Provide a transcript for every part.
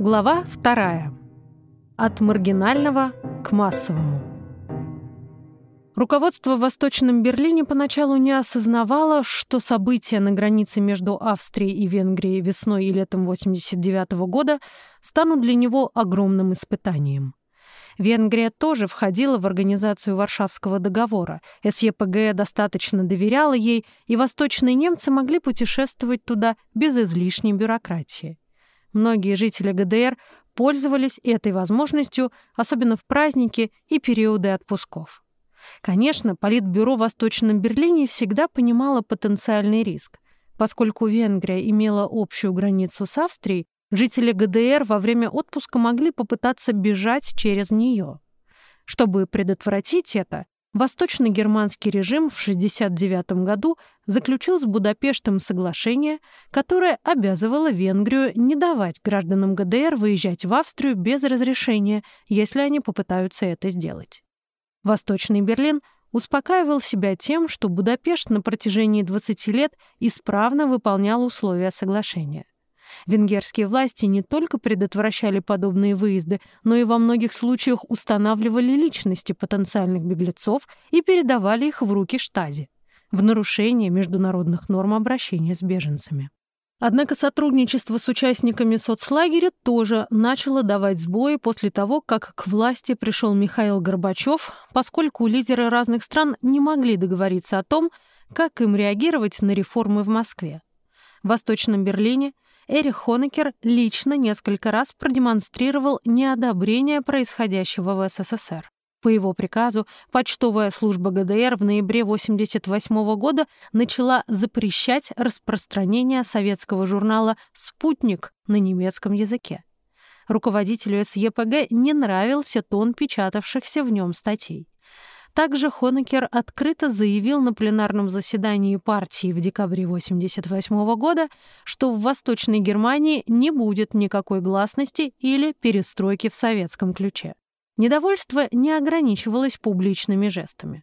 Глава вторая. От маргинального к массовому. Руководство в Восточном Берлине поначалу не осознавало, что события на границе между Австрией и Венгрией весной и летом 1989 года станут для него огромным испытанием. Венгрия тоже входила в организацию Варшавского договора. СЕПГ достаточно доверяла ей, и восточные немцы могли путешествовать туда без излишней бюрократии. Многие жители ГДР пользовались этой возможностью, особенно в праздники и периоды отпусков. Конечно, Политбюро в Восточном Берлине всегда понимало потенциальный риск. Поскольку Венгрия имела общую границу с Австрией, жители ГДР во время отпуска могли попытаться бежать через нее. Чтобы предотвратить это, Восточно-германский режим в 1969 году заключил с Будапештом соглашение, которое обязывало Венгрию не давать гражданам ГДР выезжать в Австрию без разрешения, если они попытаются это сделать. Восточный Берлин успокаивал себя тем, что Будапешт на протяжении 20 лет исправно выполнял условия соглашения. Венгерские власти не только предотвращали подобные выезды, но и во многих случаях устанавливали личности потенциальных беглецов и передавали их в руки штази в нарушение международных норм обращения с беженцами. Однако сотрудничество с участниками соцлагеря тоже начало давать сбои после того, как к власти пришел Михаил Горбачев, поскольку лидеры разных стран не могли договориться о том, как им реагировать на реформы в Москве. В Восточном Берлине – Эрих Хонекер лично несколько раз продемонстрировал неодобрение происходящего в СССР. По его приказу почтовая служба ГДР в ноябре 1988 года начала запрещать распространение советского журнала «Спутник» на немецком языке. Руководителю СЕПГ не нравился тон печатавшихся в нем статей. Также Хонекер открыто заявил на пленарном заседании партии в декабре 1988 года, что в Восточной Германии не будет никакой гласности или перестройки в советском ключе. Недовольство не ограничивалось публичными жестами.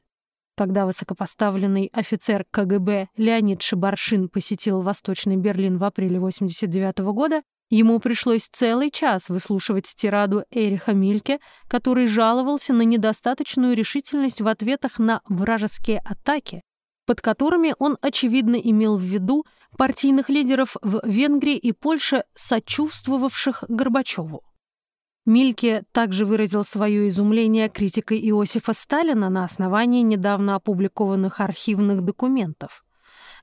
Когда высокопоставленный офицер КГБ Леонид Шибаршин посетил Восточный Берлин в апреле 1989 года, Ему пришлось целый час выслушивать тираду Эриха Мильке, который жаловался на недостаточную решительность в ответах на вражеские атаки, под которыми он, очевидно, имел в виду партийных лидеров в Венгрии и Польше, сочувствовавших Горбачеву. Мильке также выразил свое изумление критикой Иосифа Сталина на основании недавно опубликованных архивных документов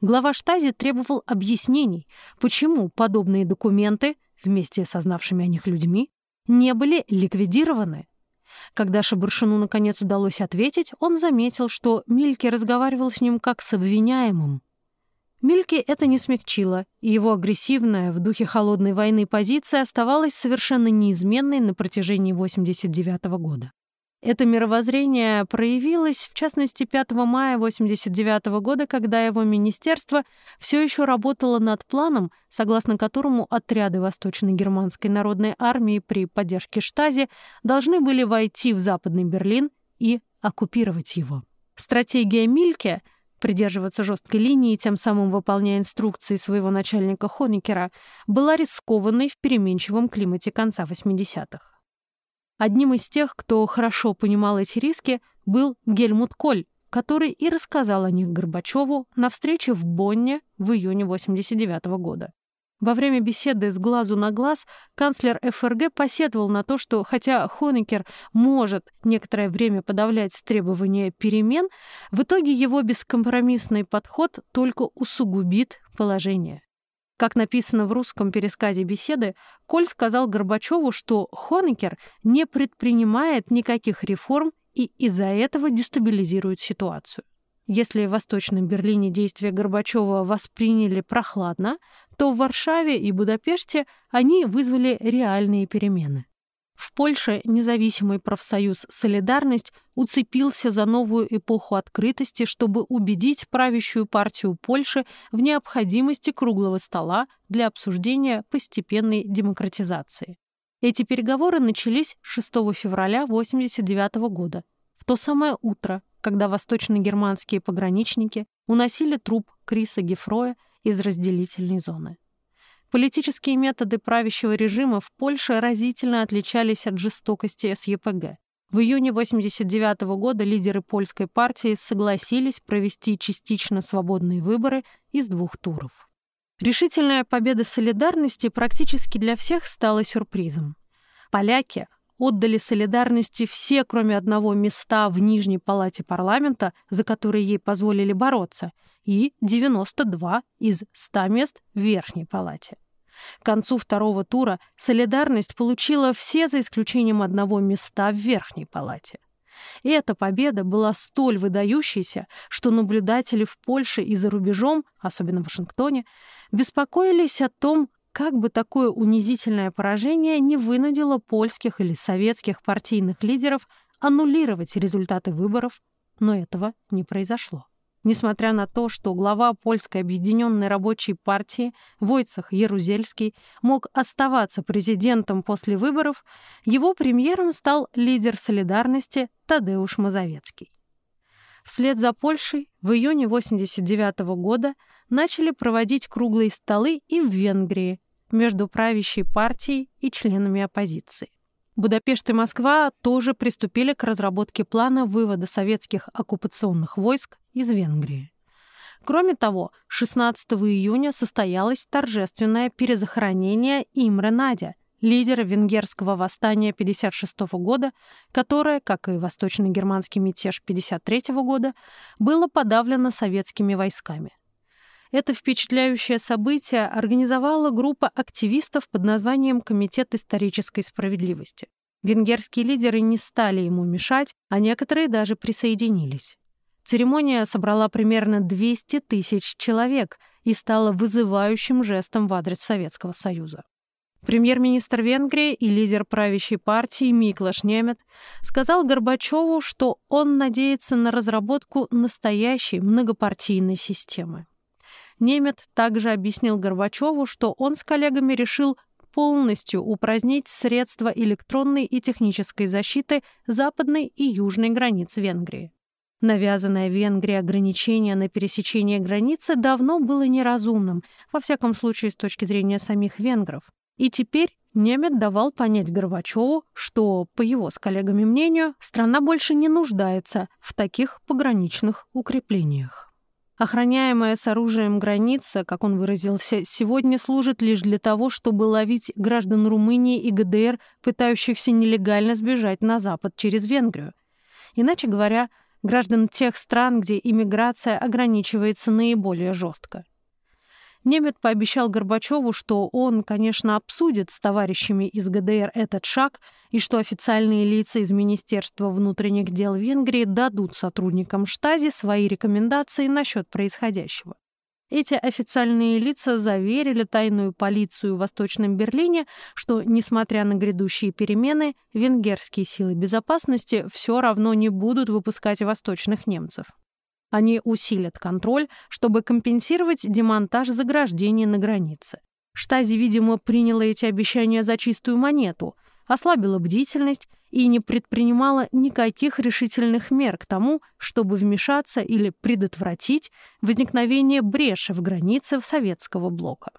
глава штази требовал объяснений, почему подобные документы, вместе со знавшими о них людьми, не были ликвидированы. Когда Шабаршину наконец удалось ответить, он заметил, что Мильке разговаривал с ним как с обвиняемым. Мильке это не смягчило, и его агрессивная в духе холодной войны позиция оставалась совершенно неизменной на протяжении 89 года. Это мировоззрение проявилось, в частности, 5 мая 1989 года, когда его министерство все еще работало над планом, согласно которому отряды Восточно-германской народной армии при поддержке Штази должны были войти в Западный Берлин и оккупировать его. Стратегия Мильке придерживаться жесткой линии, тем самым выполняя инструкции своего начальника Хоникера, была рискованной в переменчивом климате конца 80-х. Одним из тех, кто хорошо понимал эти риски, был Гельмут Коль, который и рассказал о них Горбачеву на встрече в Бонне в июне 1989 года. Во время беседы с глазу на глаз канцлер ФРГ посетовал на то, что хотя Хонекер может некоторое время подавлять требования перемен, в итоге его бескомпромиссный подход только усугубит положение. Как написано в русском пересказе беседы, Коль сказал Горбачеву, что Хонекер не предпринимает никаких реформ и из-за этого дестабилизирует ситуацию. Если в Восточном Берлине действия Горбачева восприняли прохладно, то в Варшаве и Будапеште они вызвали реальные перемены. В Польше независимый профсоюз «Солидарность» уцепился за новую эпоху открытости, чтобы убедить правящую партию Польши в необходимости круглого стола для обсуждения постепенной демократизации. Эти переговоры начались 6 февраля 1989 года, в то самое утро, когда восточно-германские пограничники уносили труп Криса Гефроя из разделительной зоны. Политические методы правящего режима в Польше разительно отличались от жестокости СЕПГ. В июне 1989 года лидеры польской партии согласились провести частично свободные выборы из двух туров. Решительная победа солидарности практически для всех стала сюрпризом. Поляки отдали солидарности все, кроме одного места в Нижней палате парламента, за которые ей позволили бороться, и 92 из 100 мест в Верхней палате. К концу второго тура «Солидарность» получила все за исключением одного места в Верхней палате. И эта победа была столь выдающейся, что наблюдатели в Польше и за рубежом, особенно в Вашингтоне, беспокоились о том, как бы такое унизительное поражение не вынудило польских или советских партийных лидеров аннулировать результаты выборов, но этого не произошло. Несмотря на то, что глава Польской объединенной рабочей партии Войцах Ярузельский мог оставаться президентом после выборов, его премьером стал лидер солидарности Тадеуш Мазовецкий. Вслед за Польшей в июне 1989 года начали проводить круглые столы и в Венгрии между правящей партией и членами оппозиции. Будапешт и Москва тоже приступили к разработке плана вывода советских оккупационных войск из Венгрии. Кроме того, 16 июня состоялось торжественное перезахоронение Имре Надя, лидера венгерского восстания 1956 года, которое, как и восточно-германский мятеж 1953 года, было подавлено советскими войсками. Это впечатляющее событие организовала группа активистов под названием «Комитет исторической справедливости». Венгерские лидеры не стали ему мешать, а некоторые даже присоединились. Церемония собрала примерно 200 тысяч человек и стала вызывающим жестом в адрес Советского Союза. Премьер-министр Венгрии и лидер правящей партии Миклаш Немет сказал Горбачеву, что он надеется на разработку настоящей многопартийной системы. Немет также объяснил Горбачеву, что он с коллегами решил полностью упразднить средства электронной и технической защиты западной и южной границ Венгрии. Навязанное Венгрии ограничение на пересечение границы давно было неразумным, во всяком случае с точки зрения самих венгров. И теперь Немет давал понять Горбачеву, что, по его с коллегами мнению, страна больше не нуждается в таких пограничных укреплениях. Охраняемая с оружием граница, как он выразился, сегодня служит лишь для того, чтобы ловить граждан Румынии и ГДР, пытающихся нелегально сбежать на Запад через Венгрию. Иначе говоря, граждан тех стран, где иммиграция ограничивается наиболее жестко. Немет пообещал Горбачеву, что он, конечно, обсудит с товарищами из ГДР этот шаг и что официальные лица из Министерства внутренних дел Венгрии дадут сотрудникам штази свои рекомендации насчет происходящего. Эти официальные лица заверили тайную полицию в Восточном Берлине, что, несмотря на грядущие перемены, венгерские силы безопасности все равно не будут выпускать восточных немцев. Они усилят контроль, чтобы компенсировать демонтаж заграждений на границе. Штази, видимо, приняла эти обещания за чистую монету, ослабила бдительность и не предпринимала никаких решительных мер к тому, чтобы вмешаться или предотвратить возникновение бреши в границе советского блока.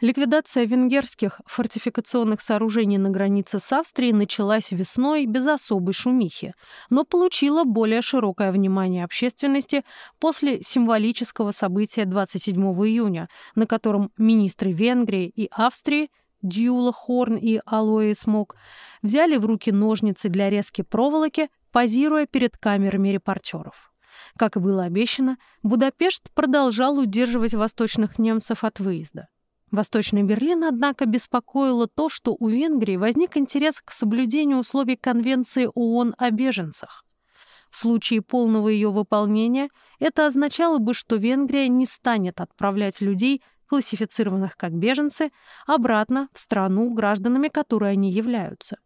Ликвидация венгерских фортификационных сооружений на границе с Австрией началась весной без особой шумихи, но получила более широкое внимание общественности после символического события 27 июня, на котором министры Венгрии и Австрии Дьюла Хорн и Алоэ Смок взяли в руки ножницы для резки проволоки, позируя перед камерами репортеров. Как и было обещано, Будапешт продолжал удерживать восточных немцев от выезда. Восточный Берлин, однако, беспокоило то, что у Венгрии возник интерес к соблюдению условий Конвенции ООН о беженцах. В случае полного ее выполнения это означало бы, что Венгрия не станет отправлять людей, классифицированных как беженцы, обратно в страну, гражданами которой они являются.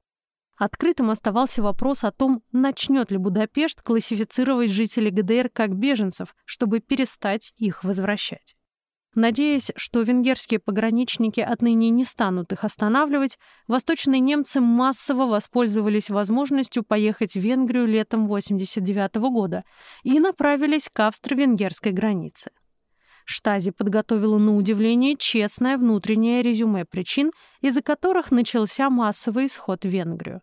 Открытым оставался вопрос о том, начнет ли Будапешт классифицировать жителей ГДР как беженцев, чтобы перестать их возвращать. Надеясь, что венгерские пограничники отныне не станут их останавливать, восточные немцы массово воспользовались возможностью поехать в Венгрию летом 1989 года и направились к австро-венгерской границе. Штази подготовила на удивление честное внутреннее резюме причин, из-за которых начался массовый исход в Венгрию.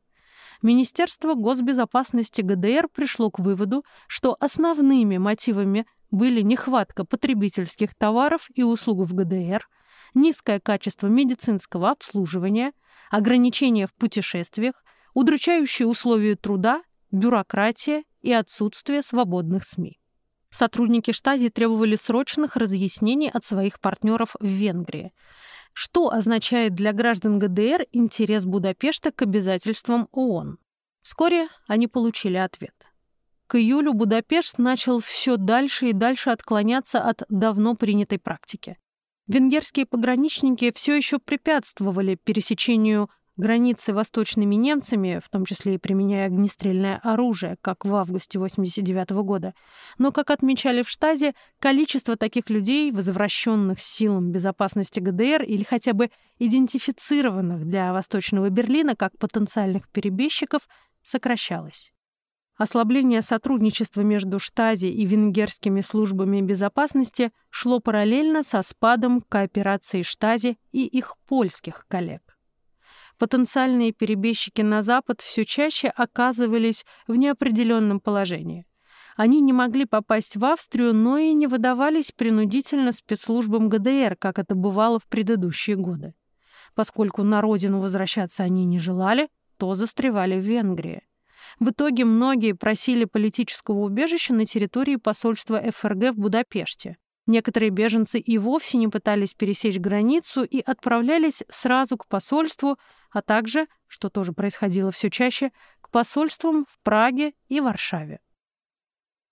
Министерство госбезопасности ГДР пришло к выводу, что основными мотивами были нехватка потребительских товаров и услуг в ГДР, низкое качество медицинского обслуживания, ограничения в путешествиях, удручающие условия труда, бюрократия и отсутствие свободных СМИ. Сотрудники штази требовали срочных разъяснений от своих партнеров в Венгрии. Что означает для граждан ГДР интерес Будапешта к обязательствам ООН? Вскоре они получили ответ. К июлю Будапешт начал все дальше и дальше отклоняться от давно принятой практики. Венгерские пограничники все еще препятствовали пересечению границы восточными немцами, в том числе и применяя огнестрельное оружие, как в августе 1989 года. Но, как отмечали в штазе, количество таких людей, возвращенных силам безопасности ГДР или хотя бы идентифицированных для Восточного Берлина как потенциальных перебежчиков, сокращалось. Ослабление сотрудничества между Штази и венгерскими службами безопасности шло параллельно со спадом кооперации Штази и их польских коллег. Потенциальные перебежчики на Запад все чаще оказывались в неопределенном положении. Они не могли попасть в Австрию, но и не выдавались принудительно спецслужбам ГДР, как это бывало в предыдущие годы. Поскольку на родину возвращаться они не желали, то застревали в Венгрии. В итоге многие просили политического убежища на территории посольства ФРГ в Будапеште. Некоторые беженцы и вовсе не пытались пересечь границу и отправлялись сразу к посольству, а также, что тоже происходило все чаще, к посольствам в Праге и Варшаве.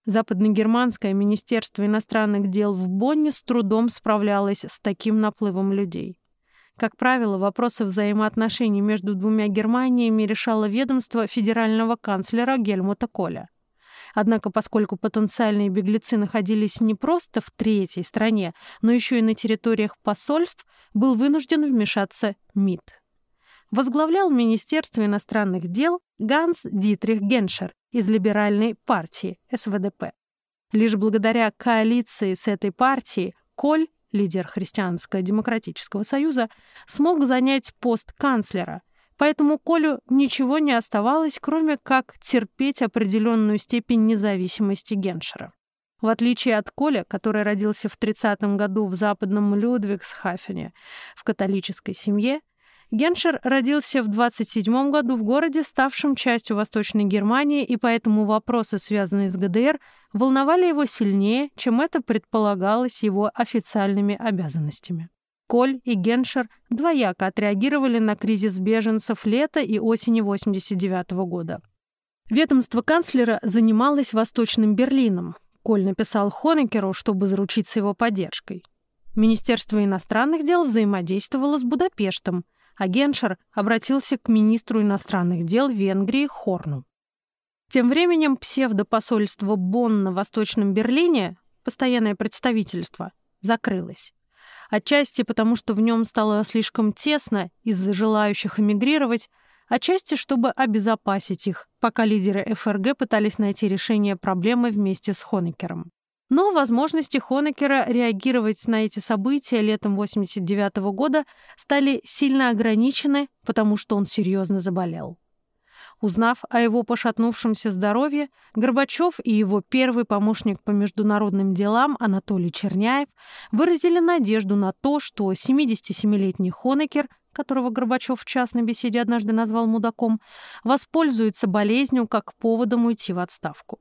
Западногерманское министерство иностранных дел в Бонне с трудом справлялось с таким наплывом людей. Как правило, вопросы взаимоотношений между двумя Германиями решало ведомство федерального канцлера Гельмута Коля. Однако, поскольку потенциальные беглецы находились не просто в третьей стране, но еще и на территориях посольств, был вынужден вмешаться МИД. Возглавлял Министерство иностранных дел Ганс Дитрих Геншер из либеральной партии СВДП. Лишь благодаря коалиции с этой партией Коль лидер Христианско-демократического союза, смог занять пост канцлера, поэтому Колю ничего не оставалось, кроме как терпеть определенную степень независимости Геншера. В отличие от Коля, который родился в 30-м году в западном Людвигсхафене в католической семье, Геншер родился в 27 году в городе, ставшем частью Восточной Германии, и поэтому вопросы, связанные с ГДР, волновали его сильнее, чем это предполагалось его официальными обязанностями. Коль и Геншер двояко отреагировали на кризис беженцев лета и осени 89 года. Ведомство канцлера занималось Восточным Берлином. Коль написал Хонекеру, чтобы заручиться его поддержкой. Министерство иностранных дел взаимодействовало с Будапештом – а Геншер обратился к министру иностранных дел Венгрии Хорну. Тем временем псевдопосольство Бонн в Восточном Берлине, постоянное представительство, закрылось. Отчасти потому, что в нем стало слишком тесно из-за желающих эмигрировать, отчасти чтобы обезопасить их, пока лидеры ФРГ пытались найти решение проблемы вместе с Хонекером. Но возможности Хонекера реагировать на эти события летом 89 -го года стали сильно ограничены, потому что он серьезно заболел. Узнав о его пошатнувшемся здоровье, Горбачев и его первый помощник по международным делам Анатолий Черняев выразили надежду на то, что 77-летний Хонекер, которого Горбачев в частной беседе однажды назвал мудаком, воспользуется болезнью как поводом уйти в отставку.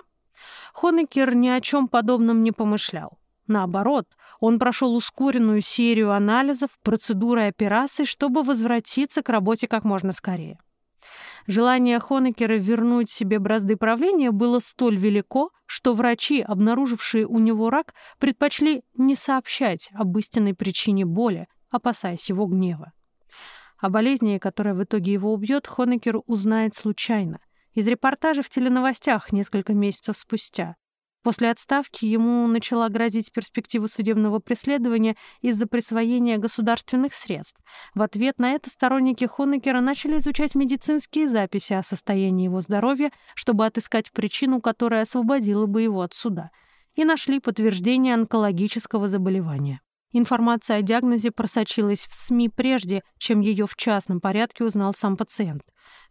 Хонекер ни о чем подобном не помышлял. Наоборот, он прошел ускоренную серию анализов, процедуры и операций, чтобы возвратиться к работе как можно скорее. Желание Хонекера вернуть себе бразды правления было столь велико, что врачи, обнаружившие у него рак, предпочли не сообщать об истинной причине боли, опасаясь его гнева. О болезни, которая в итоге его убьет, Хонекер узнает случайно из репортажа в теленовостях несколько месяцев спустя. После отставки ему начала грозить перспектива судебного преследования из-за присвоения государственных средств. В ответ на это сторонники Хонекера начали изучать медицинские записи о состоянии его здоровья, чтобы отыскать причину, которая освободила бы его от суда. и нашли подтверждение онкологического заболевания. Информация о диагнозе просочилась в СМИ прежде, чем ее в частном порядке узнал сам пациент.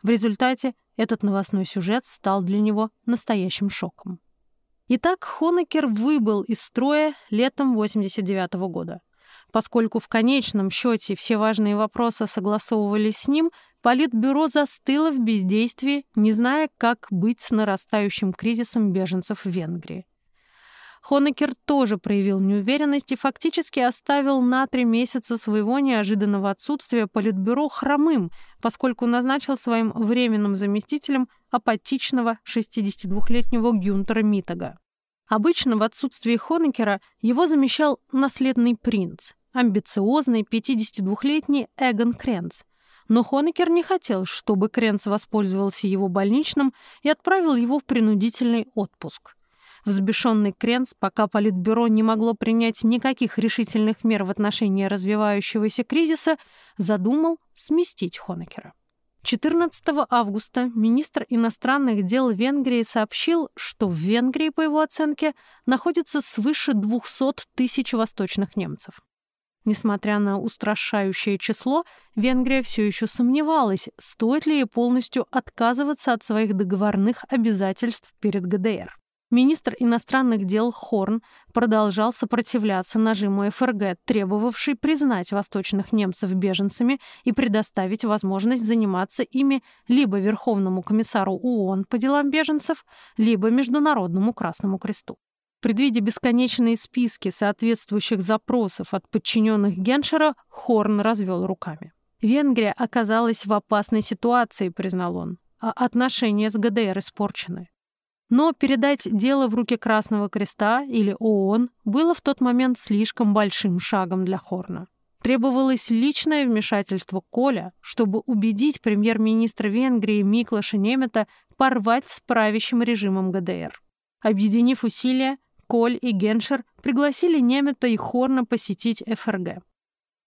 В результате этот новостной сюжет стал для него настоящим шоком. Итак, Хонекер выбыл из строя летом 89 -го года. Поскольку в конечном счете все важные вопросы согласовывались с ним, Политбюро застыло в бездействии, не зная, как быть с нарастающим кризисом беженцев в Венгрии. Хонекер тоже проявил неуверенность и фактически оставил на три месяца своего неожиданного отсутствия Политбюро хромым, поскольку назначил своим временным заместителем апатичного 62-летнего Гюнтера Митага. Обычно в отсутствии Хонекера его замещал наследный принц, амбициозный 52-летний Эгон Кренц. Но Хонекер не хотел, чтобы Кренц воспользовался его больничным и отправил его в принудительный отпуск. Взбешенный Кренц, пока Политбюро не могло принять никаких решительных мер в отношении развивающегося кризиса, задумал сместить Хонекера. 14 августа министр иностранных дел Венгрии сообщил, что в Венгрии, по его оценке, находится свыше 200 тысяч восточных немцев. Несмотря на устрашающее число, Венгрия все еще сомневалась, стоит ли ей полностью отказываться от своих договорных обязательств перед ГДР. Министр иностранных дел Хорн продолжал сопротивляться нажиму ФРГ, требовавший признать восточных немцев беженцами и предоставить возможность заниматься ими либо Верховному комиссару ООН по делам беженцев, либо Международному Красному Кресту. Предвидя бесконечные списки соответствующих запросов от подчиненных Геншера, Хорн развел руками. «Венгрия оказалась в опасной ситуации», — признал он, «а отношения с ГДР испорчены. Но передать дело в руки Красного Креста или ООН было в тот момент слишком большим шагом для Хорна. Требовалось личное вмешательство Коля, чтобы убедить премьер-министра Венгрии Миклаша Немета порвать с правящим режимом ГДР. Объединив усилия, Коль и Геншер пригласили Немета и Хорна посетить ФРГ.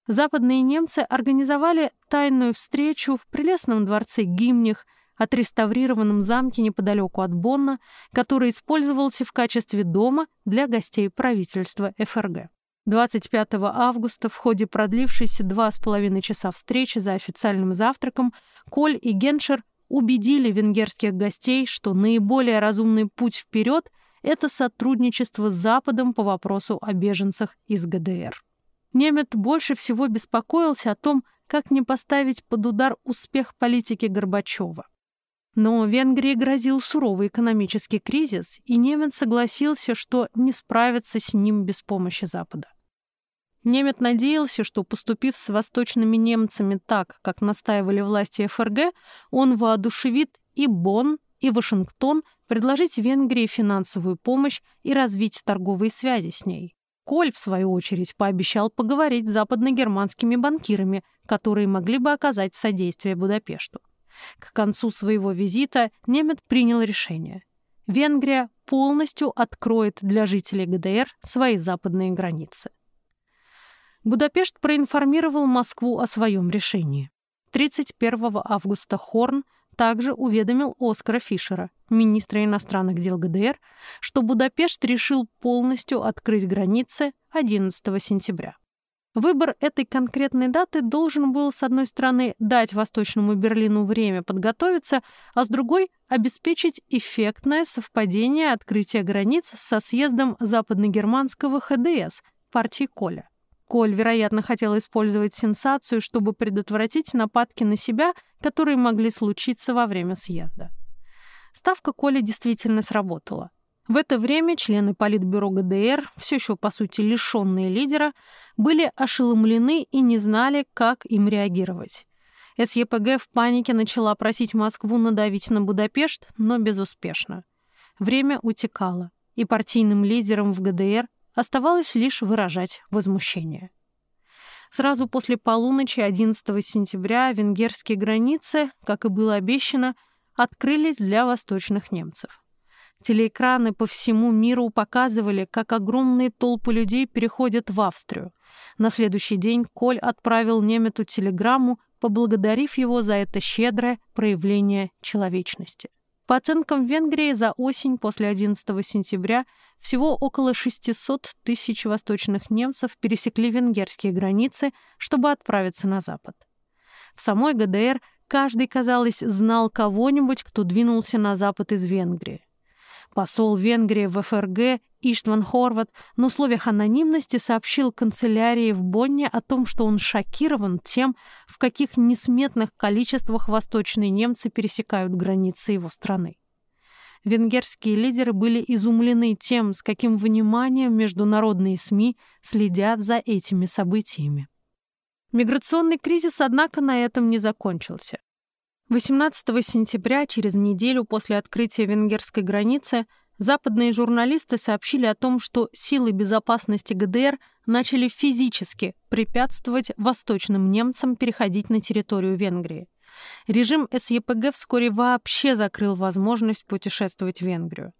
Западные немцы организовали тайную встречу в прелестном дворце Гимних – отреставрированном замке неподалеку от Бонна, который использовался в качестве дома для гостей правительства ФРГ. 25 августа в ходе продлившейся два с половиной часа встречи за официальным завтраком Коль и Геншер убедили венгерских гостей, что наиболее разумный путь вперед – это сотрудничество с Западом по вопросу о беженцах из ГДР. Немет больше всего беспокоился о том, как не поставить под удар успех политики Горбачева. Но Венгрии грозил суровый экономический кризис, и немец согласился, что не справится с ним без помощи Запада. Немец надеялся, что, поступив с восточными немцами так, как настаивали власти ФРГ, он воодушевит и Бонн, и Вашингтон предложить Венгрии финансовую помощь и развить торговые связи с ней. Коль, в свою очередь, пообещал поговорить с западногерманскими банкирами, которые могли бы оказать содействие Будапешту. К концу своего визита Немет принял решение. Венгрия полностью откроет для жителей ГДР свои западные границы. Будапешт проинформировал Москву о своем решении. 31 августа Хорн также уведомил Оскара Фишера, министра иностранных дел ГДР, что Будапешт решил полностью открыть границы 11 сентября. Выбор этой конкретной даты должен был, с одной стороны, дать Восточному Берлину время подготовиться, а с другой — обеспечить эффектное совпадение открытия границ со съездом западногерманского ХДС партии Коля. Коль, вероятно, хотел использовать сенсацию, чтобы предотвратить нападки на себя, которые могли случиться во время съезда. Ставка Коля действительно сработала. В это время члены Политбюро ГДР, все еще по сути лишенные лидера, были ошеломлены и не знали, как им реагировать. СЕПГ в панике начала просить Москву надавить на Будапешт, но безуспешно. Время утекало, и партийным лидерам в ГДР оставалось лишь выражать возмущение. Сразу после полуночи 11 сентября венгерские границы, как и было обещано, открылись для восточных немцев. Телеэкраны по всему миру показывали, как огромные толпы людей переходят в Австрию. На следующий день Коль отправил Немету телеграмму, поблагодарив его за это щедрое проявление человечности. По оценкам Венгрии, за осень после 11 сентября всего около 600 тысяч восточных немцев пересекли венгерские границы, чтобы отправиться на запад. В самой ГДР каждый, казалось, знал кого-нибудь, кто двинулся на запад из Венгрии. Посол Венгрии в ФРГ Иштван Хорват на условиях анонимности сообщил канцелярии в Бонне о том, что он шокирован тем, в каких несметных количествах восточные немцы пересекают границы его страны. Венгерские лидеры были изумлены тем, с каким вниманием международные СМИ следят за этими событиями. Миграционный кризис, однако, на этом не закончился. 18 сентября, через неделю после открытия венгерской границы, западные журналисты сообщили о том, что силы безопасности ГДР начали физически препятствовать восточным немцам переходить на территорию Венгрии. Режим СЕПГ вскоре вообще закрыл возможность путешествовать в Венгрию.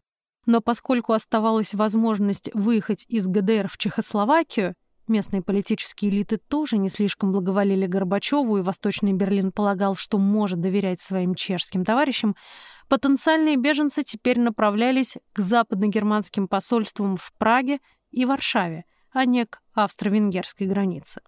Но поскольку оставалась возможность выехать из ГДР в Чехословакию, Местные политические элиты тоже не слишком благоволили Горбачеву, и Восточный Берлин полагал, что может доверять своим чешским товарищам. Потенциальные беженцы теперь направлялись к западно-германским посольствам в Праге и Варшаве, а не к австро-венгерской границе.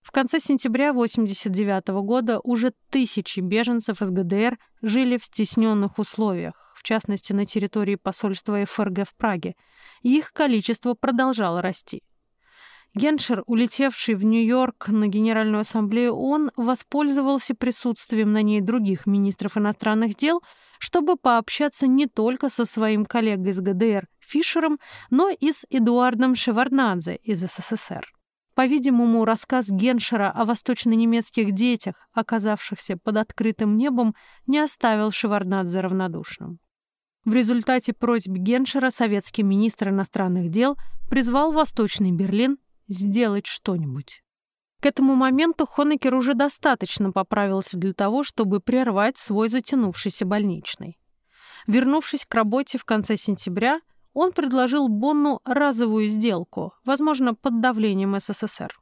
В конце сентября 1989 года уже тысячи беженцев из ГДР жили в стесненных условиях, в частности на территории посольства ФРГ в Праге, и их количество продолжало расти. Геншер, улетевший в Нью-Йорк на Генеральную ассамблею ООН, воспользовался присутствием на ней других министров иностранных дел, чтобы пообщаться не только со своим коллегой из ГДР Фишером, но и с Эдуардом Шеварднадзе из СССР. По-видимому, рассказ Геншера о восточно-немецких детях, оказавшихся под открытым небом, не оставил Шеварднадзе равнодушным. В результате просьб Геншера советский министр иностранных дел призвал Восточный Берлин сделать что-нибудь. К этому моменту Хонекер уже достаточно поправился для того, чтобы прервать свой затянувшийся больничный. Вернувшись к работе в конце сентября, он предложил Бонну разовую сделку, возможно, под давлением СССР.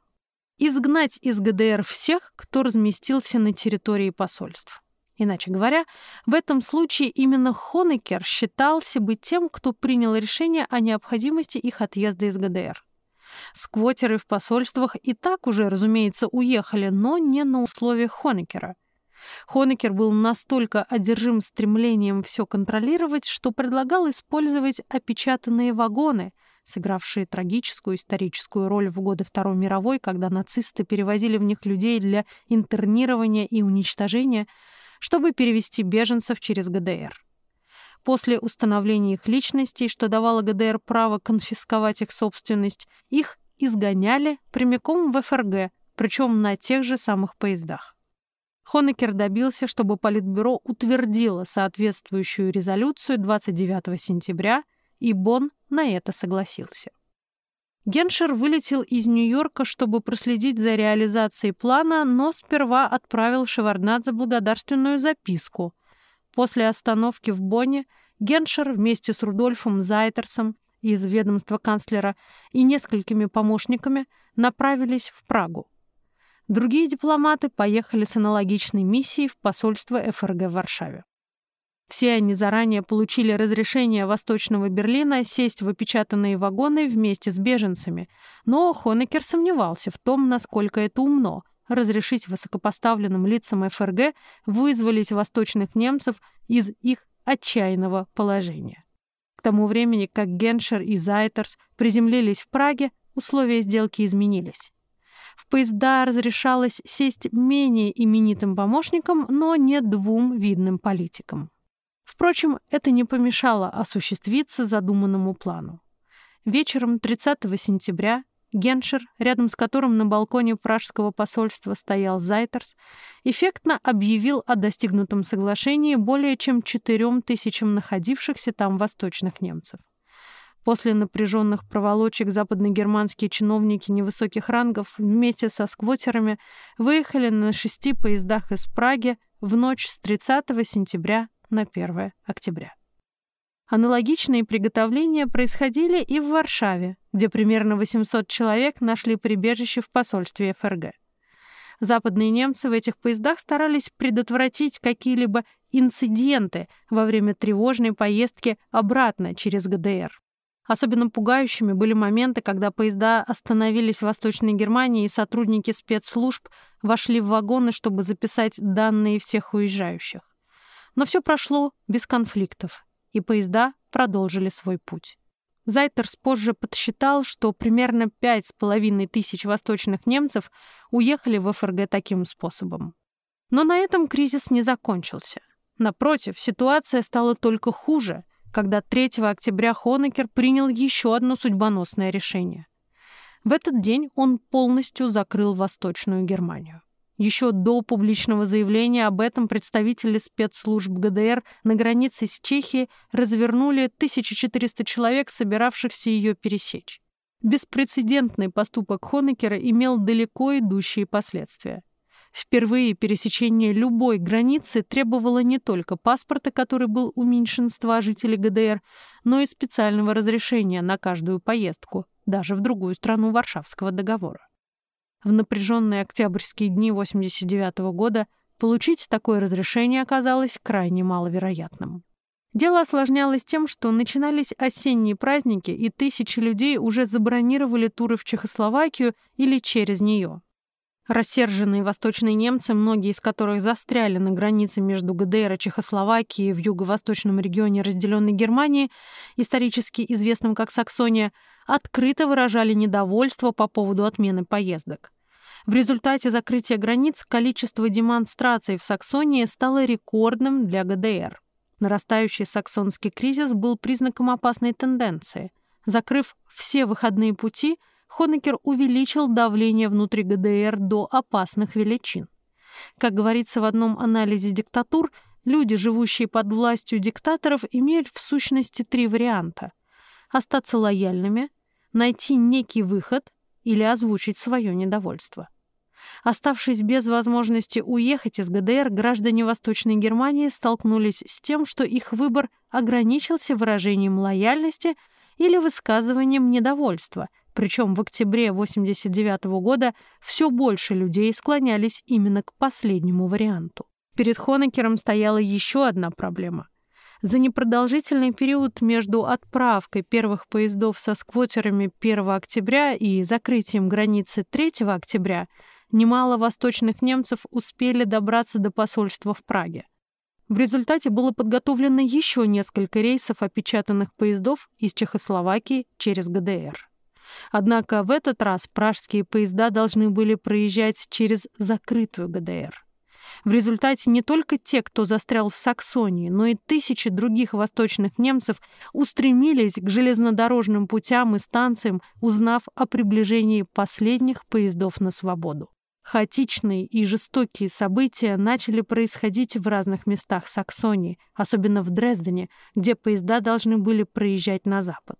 Изгнать из ГДР всех, кто разместился на территории посольств. Иначе говоря, в этом случае именно Хонекер считался бы тем, кто принял решение о необходимости их отъезда из ГДР. Сквотеры в посольствах и так уже, разумеется, уехали, но не на условиях Хонекера. Хонекер был настолько одержим стремлением все контролировать, что предлагал использовать опечатанные вагоны, сыгравшие трагическую историческую роль в годы Второй мировой, когда нацисты перевозили в них людей для интернирования и уничтожения, чтобы перевести беженцев через ГДР. После установления их личностей, что давало ГДР право конфисковать их собственность, их изгоняли прямиком в ФРГ, причем на тех же самых поездах. Хонекер добился, чтобы Политбюро утвердило соответствующую резолюцию 29 сентября, и Бонн на это согласился. Геншер вылетел из Нью-Йорка, чтобы проследить за реализацией плана, но сперва отправил Шеварднадзе благодарственную записку, После остановки в Бонне Геншер вместе с Рудольфом Зайтерсом из ведомства канцлера и несколькими помощниками направились в Прагу. Другие дипломаты поехали с аналогичной миссией в посольство ФРГ в Варшаве. Все они заранее получили разрешение Восточного Берлина сесть в опечатанные вагоны вместе с беженцами, но Хонекер сомневался в том, насколько это умно разрешить высокопоставленным лицам ФРГ вызволить восточных немцев из их отчаянного положения. К тому времени, как Геншер и Зайтерс приземлились в Праге, условия сделки изменились. В поезда разрешалось сесть менее именитым помощникам, но не двум видным политикам. Впрочем, это не помешало осуществиться задуманному плану. Вечером 30 сентября Геншер, рядом с которым на балконе пражского посольства стоял Зайтерс, эффектно объявил о достигнутом соглашении более чем четырем тысячам находившихся там восточных немцев. После напряженных проволочек западногерманские чиновники невысоких рангов вместе со сквотерами выехали на шести поездах из Праги в ночь с 30 сентября на 1 октября. Аналогичные приготовления происходили и в Варшаве, где примерно 800 человек нашли прибежище в посольстве ФРГ. Западные немцы в этих поездах старались предотвратить какие-либо инциденты во время тревожной поездки обратно через ГДР. Особенно пугающими были моменты, когда поезда остановились в Восточной Германии, и сотрудники спецслужб вошли в вагоны, чтобы записать данные всех уезжающих. Но все прошло без конфликтов, и поезда продолжили свой путь. Зайтерс позже подсчитал, что примерно пять с половиной тысяч восточных немцев уехали в ФРГ таким способом. Но на этом кризис не закончился. Напротив, ситуация стала только хуже, когда 3 октября Хонекер принял еще одно судьбоносное решение. В этот день он полностью закрыл Восточную Германию. Еще до публичного заявления об этом представители спецслужб ГДР на границе с Чехией развернули 1400 человек, собиравшихся ее пересечь. Беспрецедентный поступок Хонекера имел далеко идущие последствия. Впервые пересечение любой границы требовало не только паспорта, который был у меньшинства жителей ГДР, но и специального разрешения на каждую поездку, даже в другую страну Варшавского договора. В напряженные октябрьские дни 89 -го года получить такое разрешение оказалось крайне маловероятным. Дело осложнялось тем, что начинались осенние праздники, и тысячи людей уже забронировали туры в Чехословакию или через нее. Рассерженные восточные немцы, многие из которых застряли на границе между ГДР и Чехословакией в юго-восточном регионе разделенной Германии, исторически известном как Саксония, открыто выражали недовольство по поводу отмены поездок. В результате закрытия границ количество демонстраций в Саксонии стало рекордным для ГДР. Нарастающий саксонский кризис был признаком опасной тенденции. Закрыв все выходные пути, Хонекер увеличил давление внутри ГДР до опасных величин. Как говорится в одном анализе диктатур, люди, живущие под властью диктаторов, имеют в сущности три варианта – остаться лояльными, найти некий выход или озвучить свое недовольство. Оставшись без возможности уехать из ГДР, граждане Восточной Германии столкнулись с тем, что их выбор ограничился выражением лояльности или высказыванием недовольства, причем в октябре 1989 года все больше людей склонялись именно к последнему варианту. Перед Хонекером стояла еще одна проблема – за непродолжительный период между отправкой первых поездов со сквотерами 1 октября и закрытием границы 3 октября немало восточных немцев успели добраться до посольства в Праге. В результате было подготовлено еще несколько рейсов опечатанных поездов из Чехословакии через ГДР. Однако в этот раз пражские поезда должны были проезжать через закрытую ГДР. В результате не только те, кто застрял в Саксонии, но и тысячи других восточных немцев устремились к железнодорожным путям и станциям, узнав о приближении последних поездов на свободу. Хаотичные и жестокие события начали происходить в разных местах Саксонии, особенно в Дрездене, где поезда должны были проезжать на запад.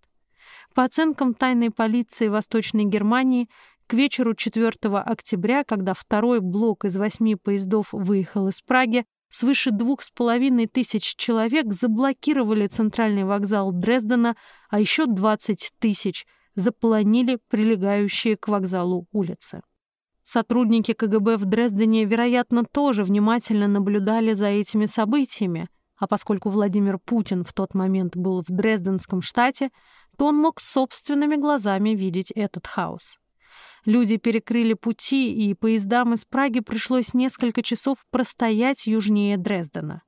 По оценкам тайной полиции Восточной Германии, к вечеру 4 октября, когда второй блок из восьми поездов выехал из Праги, свыше двух с половиной тысяч человек заблокировали центральный вокзал Дрездена, а еще 20 тысяч заполонили прилегающие к вокзалу улицы. Сотрудники КГБ в Дрездене, вероятно, тоже внимательно наблюдали за этими событиями, а поскольку Владимир Путин в тот момент был в Дрезденском штате, то он мог собственными глазами видеть этот хаос. Люди перекрыли пути, и поездам из Праги пришлось несколько часов простоять южнее Дрездена.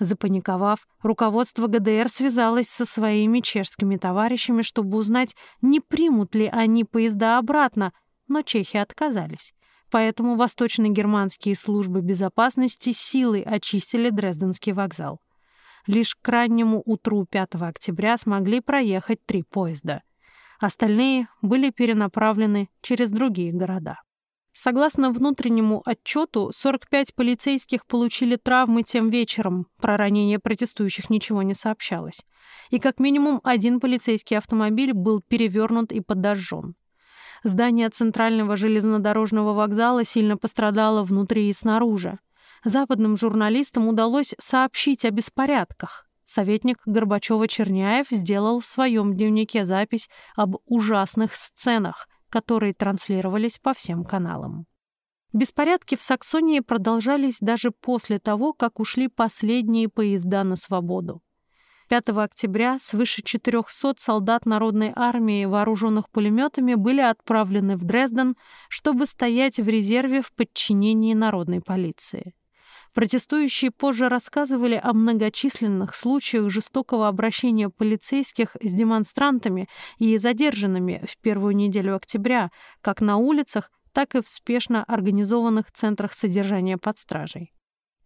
Запаниковав, руководство ГДР связалось со своими чешскими товарищами, чтобы узнать, не примут ли они поезда обратно, но чехи отказались. Поэтому восточно-германские службы безопасности силой очистили Дрезденский вокзал. Лишь к раннему утру 5 октября смогли проехать три поезда — Остальные были перенаправлены через другие города. Согласно внутреннему отчету, 45 полицейских получили травмы тем вечером, про ранения протестующих ничего не сообщалось. И как минимум один полицейский автомобиль был перевернут и подожжен. Здание Центрального железнодорожного вокзала сильно пострадало внутри и снаружи. Западным журналистам удалось сообщить о беспорядках. Советник Горбачева-Черняев сделал в своем дневнике запись об ужасных сценах, которые транслировались по всем каналам. Беспорядки в Саксонии продолжались даже после того, как ушли последние поезда на свободу. 5 октября свыше 400 солдат Народной армии, вооруженных пулеметами, были отправлены в Дрезден, чтобы стоять в резерве в подчинении народной полиции. Протестующие позже рассказывали о многочисленных случаях жестокого обращения полицейских с демонстрантами и задержанными в первую неделю октября, как на улицах, так и в спешно организованных центрах содержания под стражей.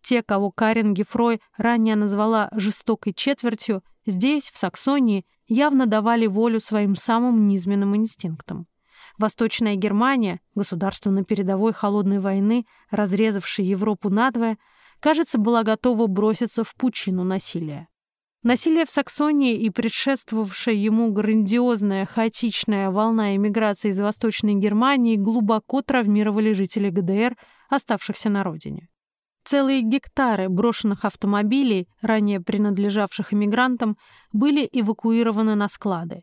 Те, кого Карен Гефрой ранее назвала «жестокой четвертью», здесь, в Саксонии, явно давали волю своим самым низменным инстинктам. Восточная Германия, государство на передовой холодной войны, разрезавшей Европу надвое, кажется, была готова броситься в пучину насилия. Насилие в Саксонии и предшествовавшая ему грандиозная хаотичная волна эмиграции из Восточной Германии глубоко травмировали жителей ГДР, оставшихся на родине. Целые гектары брошенных автомобилей, ранее принадлежавших иммигрантам, были эвакуированы на склады.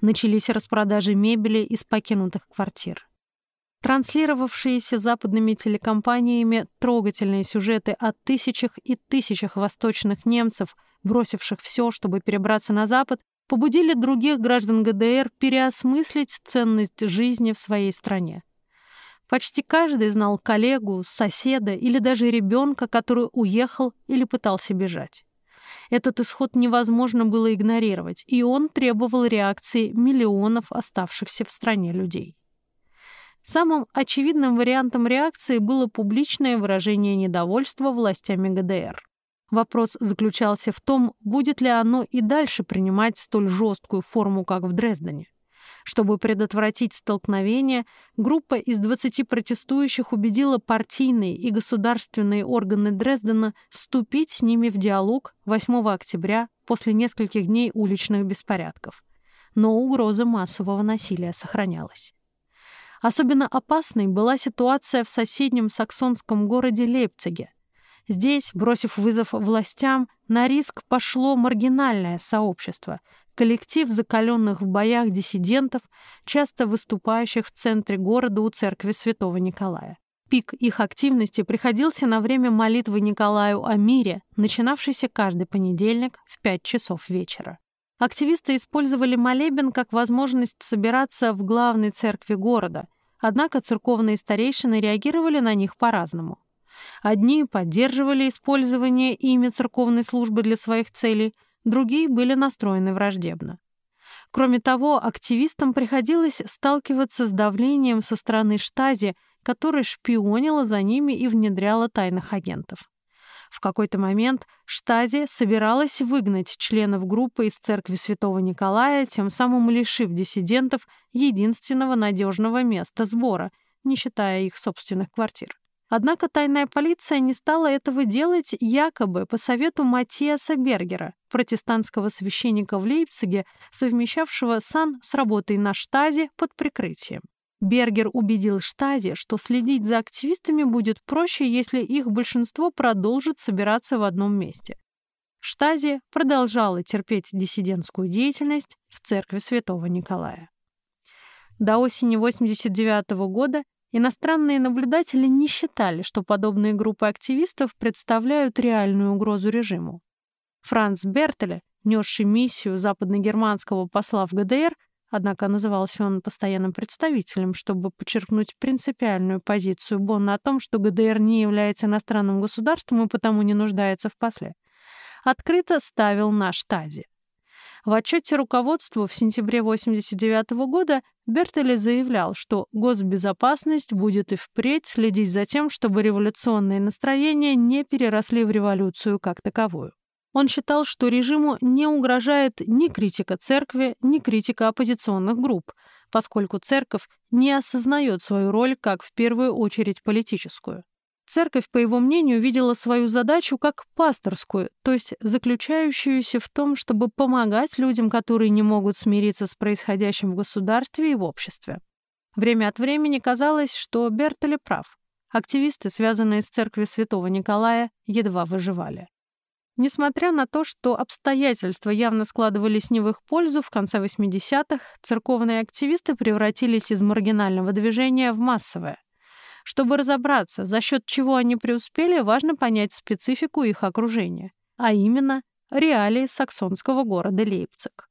Начались распродажи мебели из покинутых квартир. Транслировавшиеся западными телекомпаниями трогательные сюжеты о тысячах и тысячах восточных немцев, бросивших все, чтобы перебраться на Запад, побудили других граждан ГДР переосмыслить ценность жизни в своей стране. Почти каждый знал коллегу, соседа или даже ребенка, который уехал или пытался бежать. Этот исход невозможно было игнорировать, и он требовал реакции миллионов оставшихся в стране людей. Самым очевидным вариантом реакции было публичное выражение недовольства властями ГДР. Вопрос заключался в том, будет ли оно и дальше принимать столь жесткую форму, как в Дрездене. Чтобы предотвратить столкновение, группа из 20 протестующих убедила партийные и государственные органы Дрездена вступить с ними в диалог 8 октября после нескольких дней уличных беспорядков. Но угроза массового насилия сохранялась. Особенно опасной была ситуация в соседнем саксонском городе Лейпциге. Здесь, бросив вызов властям, на риск пошло маргинальное сообщество, коллектив закаленных в боях диссидентов, часто выступающих в центре города у церкви святого Николая. Пик их активности приходился на время молитвы Николаю о мире, начинавшейся каждый понедельник в 5 часов вечера. Активисты использовали молебен как возможность собираться в главной церкви города, однако церковные старейшины реагировали на них по-разному. Одни поддерживали использование ими церковной службы для своих целей, другие были настроены враждебно. Кроме того, активистам приходилось сталкиваться с давлением со стороны Штази, которая шпионила за ними и внедряла тайных агентов. В какой-то момент Штази собиралась выгнать членов группы из церкви Святого Николая, тем самым лишив диссидентов единственного надежного места сбора, не считая их собственных квартир. Однако тайная полиция не стала этого делать якобы по совету Матиаса Бергера, протестантского священника в Лейпциге, совмещавшего сан с работой на штазе под прикрытием. Бергер убедил штазе, что следить за активистами будет проще, если их большинство продолжит собираться в одном месте. Штази продолжала терпеть диссидентскую деятельность в церкви святого Николая. До осени 89 года Иностранные наблюдатели не считали, что подобные группы активистов представляют реальную угрозу режиму. Франц Бертеле, несший миссию западногерманского посла в ГДР, однако назывался он постоянным представителем, чтобы подчеркнуть принципиальную позицию Бонна о том, что ГДР не является иностранным государством и потому не нуждается в после, открыто ставил на штазе. В отчете руководству в сентябре 1989 года Бертели заявлял, что госбезопасность будет и впредь следить за тем, чтобы революционные настроения не переросли в революцию как таковую. Он считал, что режиму не угрожает ни критика церкви, ни критика оппозиционных групп, поскольку церковь не осознает свою роль как в первую очередь политическую. Церковь, по его мнению, видела свою задачу как пасторскую, то есть заключающуюся в том, чтобы помогать людям, которые не могут смириться с происходящим в государстве и в обществе. Время от времени казалось, что Бертеле прав. Активисты, связанные с церковью святого Николая, едва выживали. Несмотря на то, что обстоятельства явно складывались не в их пользу, в конце 80-х церковные активисты превратились из маргинального движения в массовое. Чтобы разобраться, за счет чего они преуспели, важно понять специфику их окружения, а именно реалии саксонского города Лейпциг.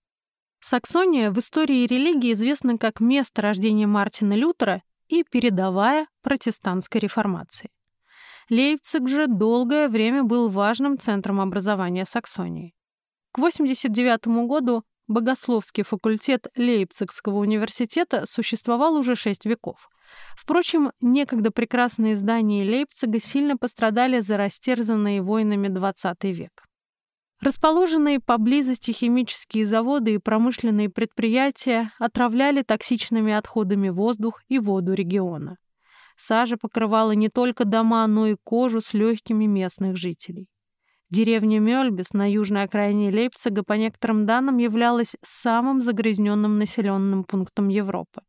Саксония в истории религии известна как место рождения Мартина Лютера и передовая протестантской реформации. Лейпциг же долгое время был важным центром образования Саксонии. К 89 году богословский факультет Лейпцигского университета существовал уже шесть веков. Впрочем, некогда прекрасные здания Лейпцига сильно пострадали за растерзанные войнами XX век. Расположенные поблизости химические заводы и промышленные предприятия отравляли токсичными отходами воздух и воду региона. Сажа покрывала не только дома, но и кожу с легкими местных жителей. Деревня Мёльбис на южной окраине Лейпцига, по некоторым данным, являлась самым загрязненным населенным пунктом Европы.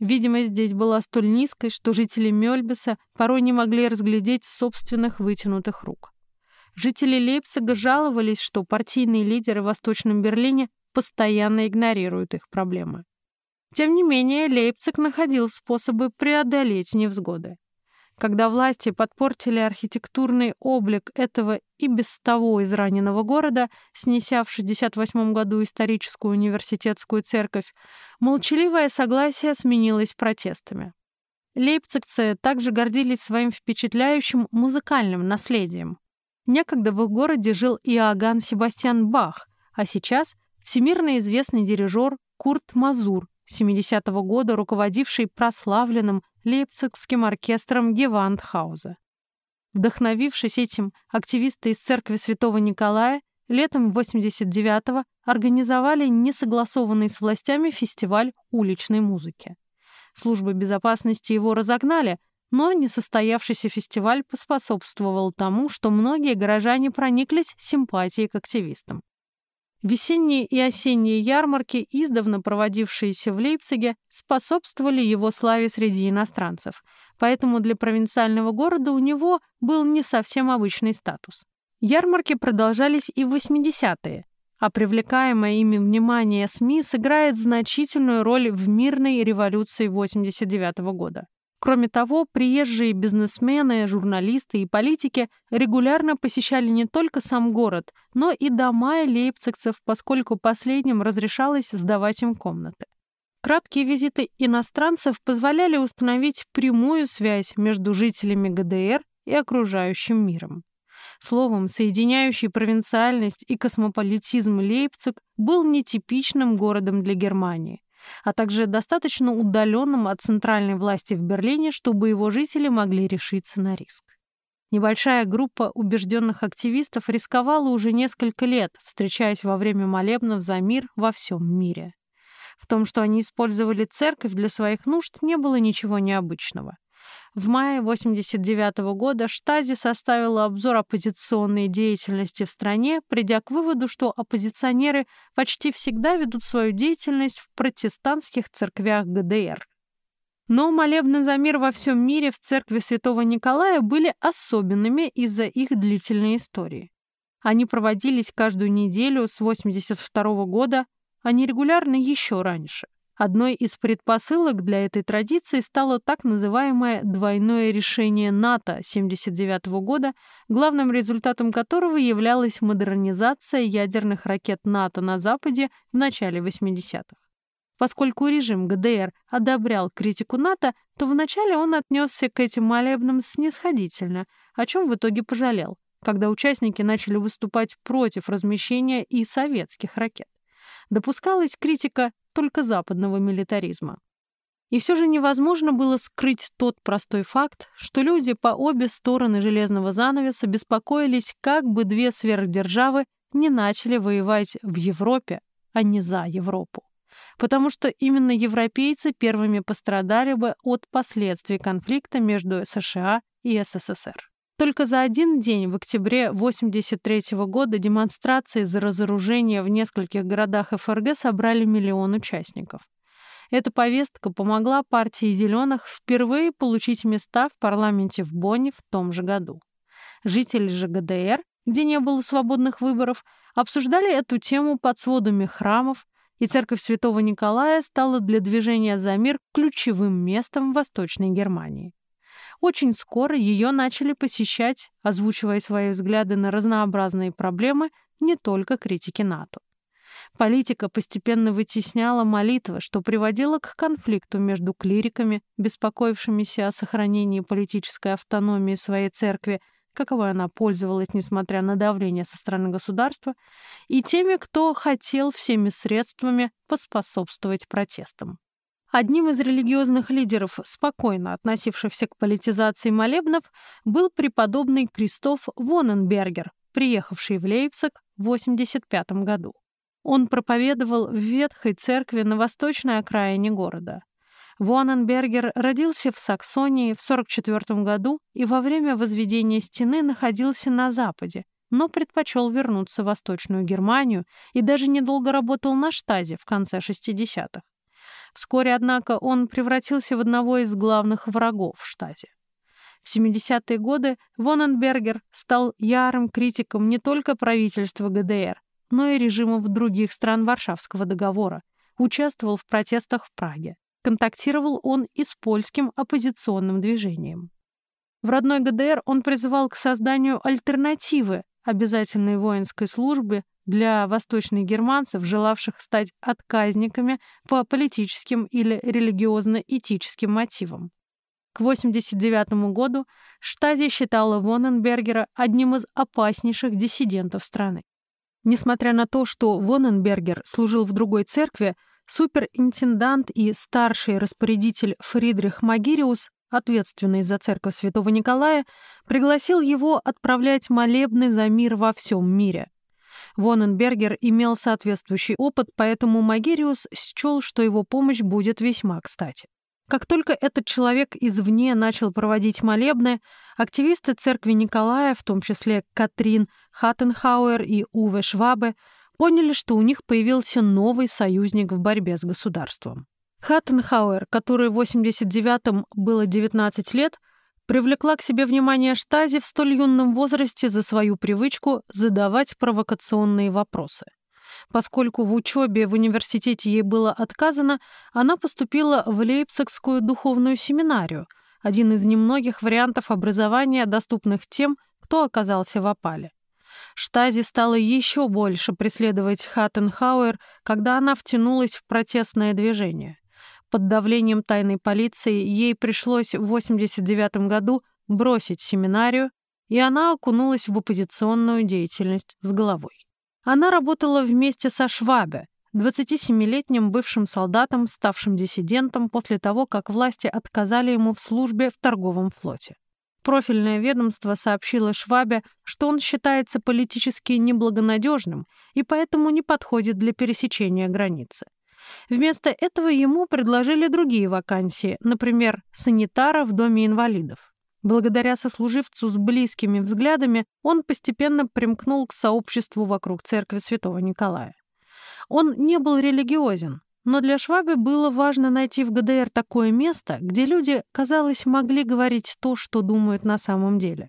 Видимость здесь была столь низкой, что жители Мёльбиса порой не могли разглядеть собственных вытянутых рук. Жители Лейпцига жаловались, что партийные лидеры в Восточном Берлине постоянно игнорируют их проблемы. Тем не менее, Лейпциг находил способы преодолеть невзгоды. Когда власти подпортили архитектурный облик этого и без того израненного города, снеся в 68 году историческую университетскую церковь, молчаливое согласие сменилось протестами. Лейпцигцы также гордились своим впечатляющим музыкальным наследием. Некогда в их городе жил Иоганн Себастьян Бах, а сейчас всемирно известный дирижер Курт Мазур, 70-го года руководивший прославленным лейпцигским оркестром Гевандхауза. Вдохновившись этим, активисты из церкви святого Николая летом 89-го организовали несогласованный с властями фестиваль уличной музыки. Службы безопасности его разогнали, но несостоявшийся фестиваль поспособствовал тому, что многие горожане прониклись симпатией к активистам. Весенние и осенние ярмарки, издавна проводившиеся в Лейпциге, способствовали его славе среди иностранцев, поэтому для провинциального города у него был не совсем обычный статус. Ярмарки продолжались и в 80-е, а привлекаемое ими внимание СМИ сыграет значительную роль в мирной революции 89 -го года. Кроме того, приезжие бизнесмены, журналисты и политики регулярно посещали не только сам город, но и дома лейпцигцев, поскольку последним разрешалось сдавать им комнаты. Краткие визиты иностранцев позволяли установить прямую связь между жителями ГДР и окружающим миром. Словом, соединяющий провинциальность и космополитизм Лейпциг был нетипичным городом для Германии а также достаточно удаленным от центральной власти в Берлине, чтобы его жители могли решиться на риск. Небольшая группа убежденных активистов рисковала уже несколько лет, встречаясь во время молебнов за мир во всем мире. В том, что они использовали церковь для своих нужд, не было ничего необычного. В мае 1989 -го года Штази составила обзор оппозиционной деятельности в стране, придя к выводу, что оппозиционеры почти всегда ведут свою деятельность в протестантских церквях ГДР. Но молебны за мир во всем мире в церкви Святого Николая были особенными из-за их длительной истории. Они проводились каждую неделю с 1982 -го года, а нерегулярно еще раньше. Одной из предпосылок для этой традиции стало так называемое «двойное решение НАТО» 1979 года, главным результатом которого являлась модернизация ядерных ракет НАТО на Западе в начале 80-х. Поскольку режим ГДР одобрял критику НАТО, то вначале он отнесся к этим молебнам снисходительно, о чем в итоге пожалел, когда участники начали выступать против размещения и советских ракет. Допускалась критика только западного милитаризма. И все же невозможно было скрыть тот простой факт, что люди по обе стороны железного занавеса беспокоились, как бы две сверхдержавы не начали воевать в Европе, а не за Европу. Потому что именно европейцы первыми пострадали бы от последствий конфликта между США и СССР. Только за один день в октябре 1983 года демонстрации за разоружение в нескольких городах ФРГ собрали миллион участников. Эта повестка помогла партии «Зеленых» впервые получить места в парламенте в Бонне в том же году. Жители же ГДР, где не было свободных выборов, обсуждали эту тему под сводами храмов, и церковь Святого Николая стала для движения за мир ключевым местом в Восточной Германии. Очень скоро ее начали посещать, озвучивая свои взгляды на разнообразные проблемы, не только критики НАТО. Политика постепенно вытесняла молитвы, что приводило к конфликту между клириками, беспокоившимися о сохранении политической автономии своей церкви, каковой она пользовалась, несмотря на давление со стороны государства, и теми, кто хотел всеми средствами поспособствовать протестам. Одним из религиозных лидеров, спокойно относившихся к политизации молебнов, был преподобный Кристоф Воненбергер, приехавший в Лейпциг в 1985 году. Он проповедовал в ветхой церкви на восточной окраине города. Воненбергер родился в Саксонии в 1944 году и во время возведения стены находился на западе, но предпочел вернуться в Восточную Германию и даже недолго работал на штазе в конце 60-х. Вскоре, однако, он превратился в одного из главных врагов в штате. В 70-е годы Воненбергер стал ярым критиком не только правительства ГДР, но и режимов других стран Варшавского договора, участвовал в протестах в Праге. Контактировал он и с польским оппозиционным движением. В родной ГДР он призывал к созданию альтернативы обязательной воинской службы для восточных германцев, желавших стать отказниками по политическим или религиозно-этическим мотивам. К 1989 году Штази считала Воненбергера одним из опаснейших диссидентов страны. Несмотря на то, что Воненбергер служил в другой церкви, суперинтендант и старший распорядитель Фридрих Магириус, ответственный за церковь Святого Николая, пригласил его отправлять молебны за мир во всем мире. Воненбергер имел соответствующий опыт, поэтому Магириус счел, что его помощь будет весьма кстати. Как только этот человек извне начал проводить молебны, активисты церкви Николая, в том числе Катрин Хаттенхауэр и Уве Швабе, поняли, что у них появился новый союзник в борьбе с государством. Хаттенхауэр, который в 89-м было 19 лет, привлекла к себе внимание Штази в столь юном возрасте за свою привычку задавать провокационные вопросы. Поскольку в учебе в университете ей было отказано, она поступила в Лейпцигскую духовную семинарию, один из немногих вариантов образования, доступных тем, кто оказался в опале. Штази стала еще больше преследовать Хаттенхауэр, когда она втянулась в протестное движение. Под давлением тайной полиции ей пришлось в 89 году бросить семинарию, и она окунулась в оппозиционную деятельность с головой. Она работала вместе со Швабе, 27-летним бывшим солдатом, ставшим диссидентом после того, как власти отказали ему в службе в торговом флоте. Профильное ведомство сообщило Швабе, что он считается политически неблагонадежным и поэтому не подходит для пересечения границы. Вместо этого ему предложили другие вакансии, например, санитара в Доме инвалидов. Благодаря сослуживцу с близкими взглядами он постепенно примкнул к сообществу вокруг церкви святого Николая. Он не был религиозен, но для Шваби было важно найти в ГДР такое место, где люди, казалось, могли говорить то, что думают на самом деле.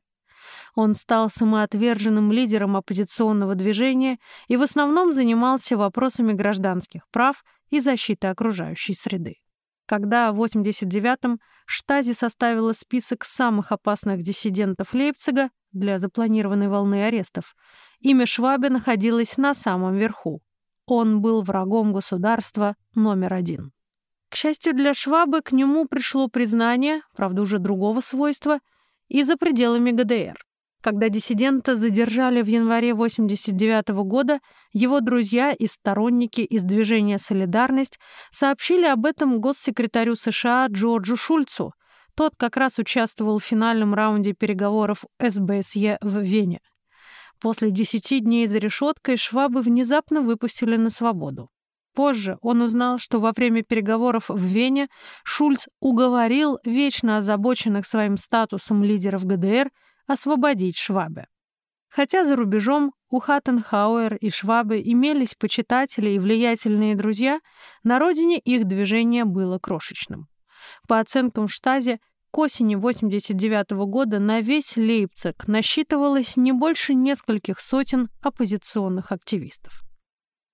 Он стал самоотверженным лидером оппозиционного движения и в основном занимался вопросами гражданских прав и защиты окружающей среды. Когда в 89-м Штази составила список самых опасных диссидентов Лейпцига для запланированной волны арестов, имя Швабе находилось на самом верху. Он был врагом государства номер один. К счастью для Швабы, к нему пришло признание, правда уже другого свойства, и за пределами ГДР. Когда диссидента задержали в январе 1989 года, его друзья и сторонники из движения «Солидарность» сообщили об этом госсекретарю США Джорджу Шульцу. Тот как раз участвовал в финальном раунде переговоров СБСЕ в Вене. После 10 дней за решеткой Швабы внезапно выпустили на свободу. Позже он узнал, что во время переговоров в Вене Шульц уговорил вечно озабоченных своим статусом лидеров ГДР – освободить Швабе. Хотя за рубежом у Хаттенхауэр и Швабы имелись почитатели и влиятельные друзья, на родине их движение было крошечным. По оценкам Штази, к осени 89 -го года на весь Лейпциг насчитывалось не больше нескольких сотен оппозиционных активистов.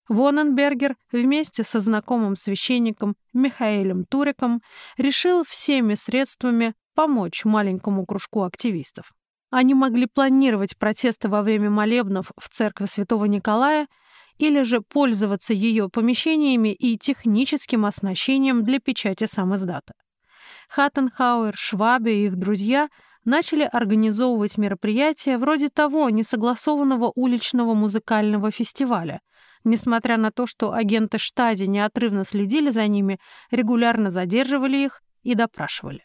Воненбергер вместе со знакомым священником Михаэлем Туриком решил всеми средствами помочь маленькому кружку активистов. Они могли планировать протесты во время молебнов в церкви Святого Николая или же пользоваться ее помещениями и техническим оснащением для печати сам издата. Хаттенхауэр, Швабе и их друзья начали организовывать мероприятия вроде того несогласованного уличного музыкального фестиваля, несмотря на то, что агенты Штази неотрывно следили за ними, регулярно задерживали их и допрашивали.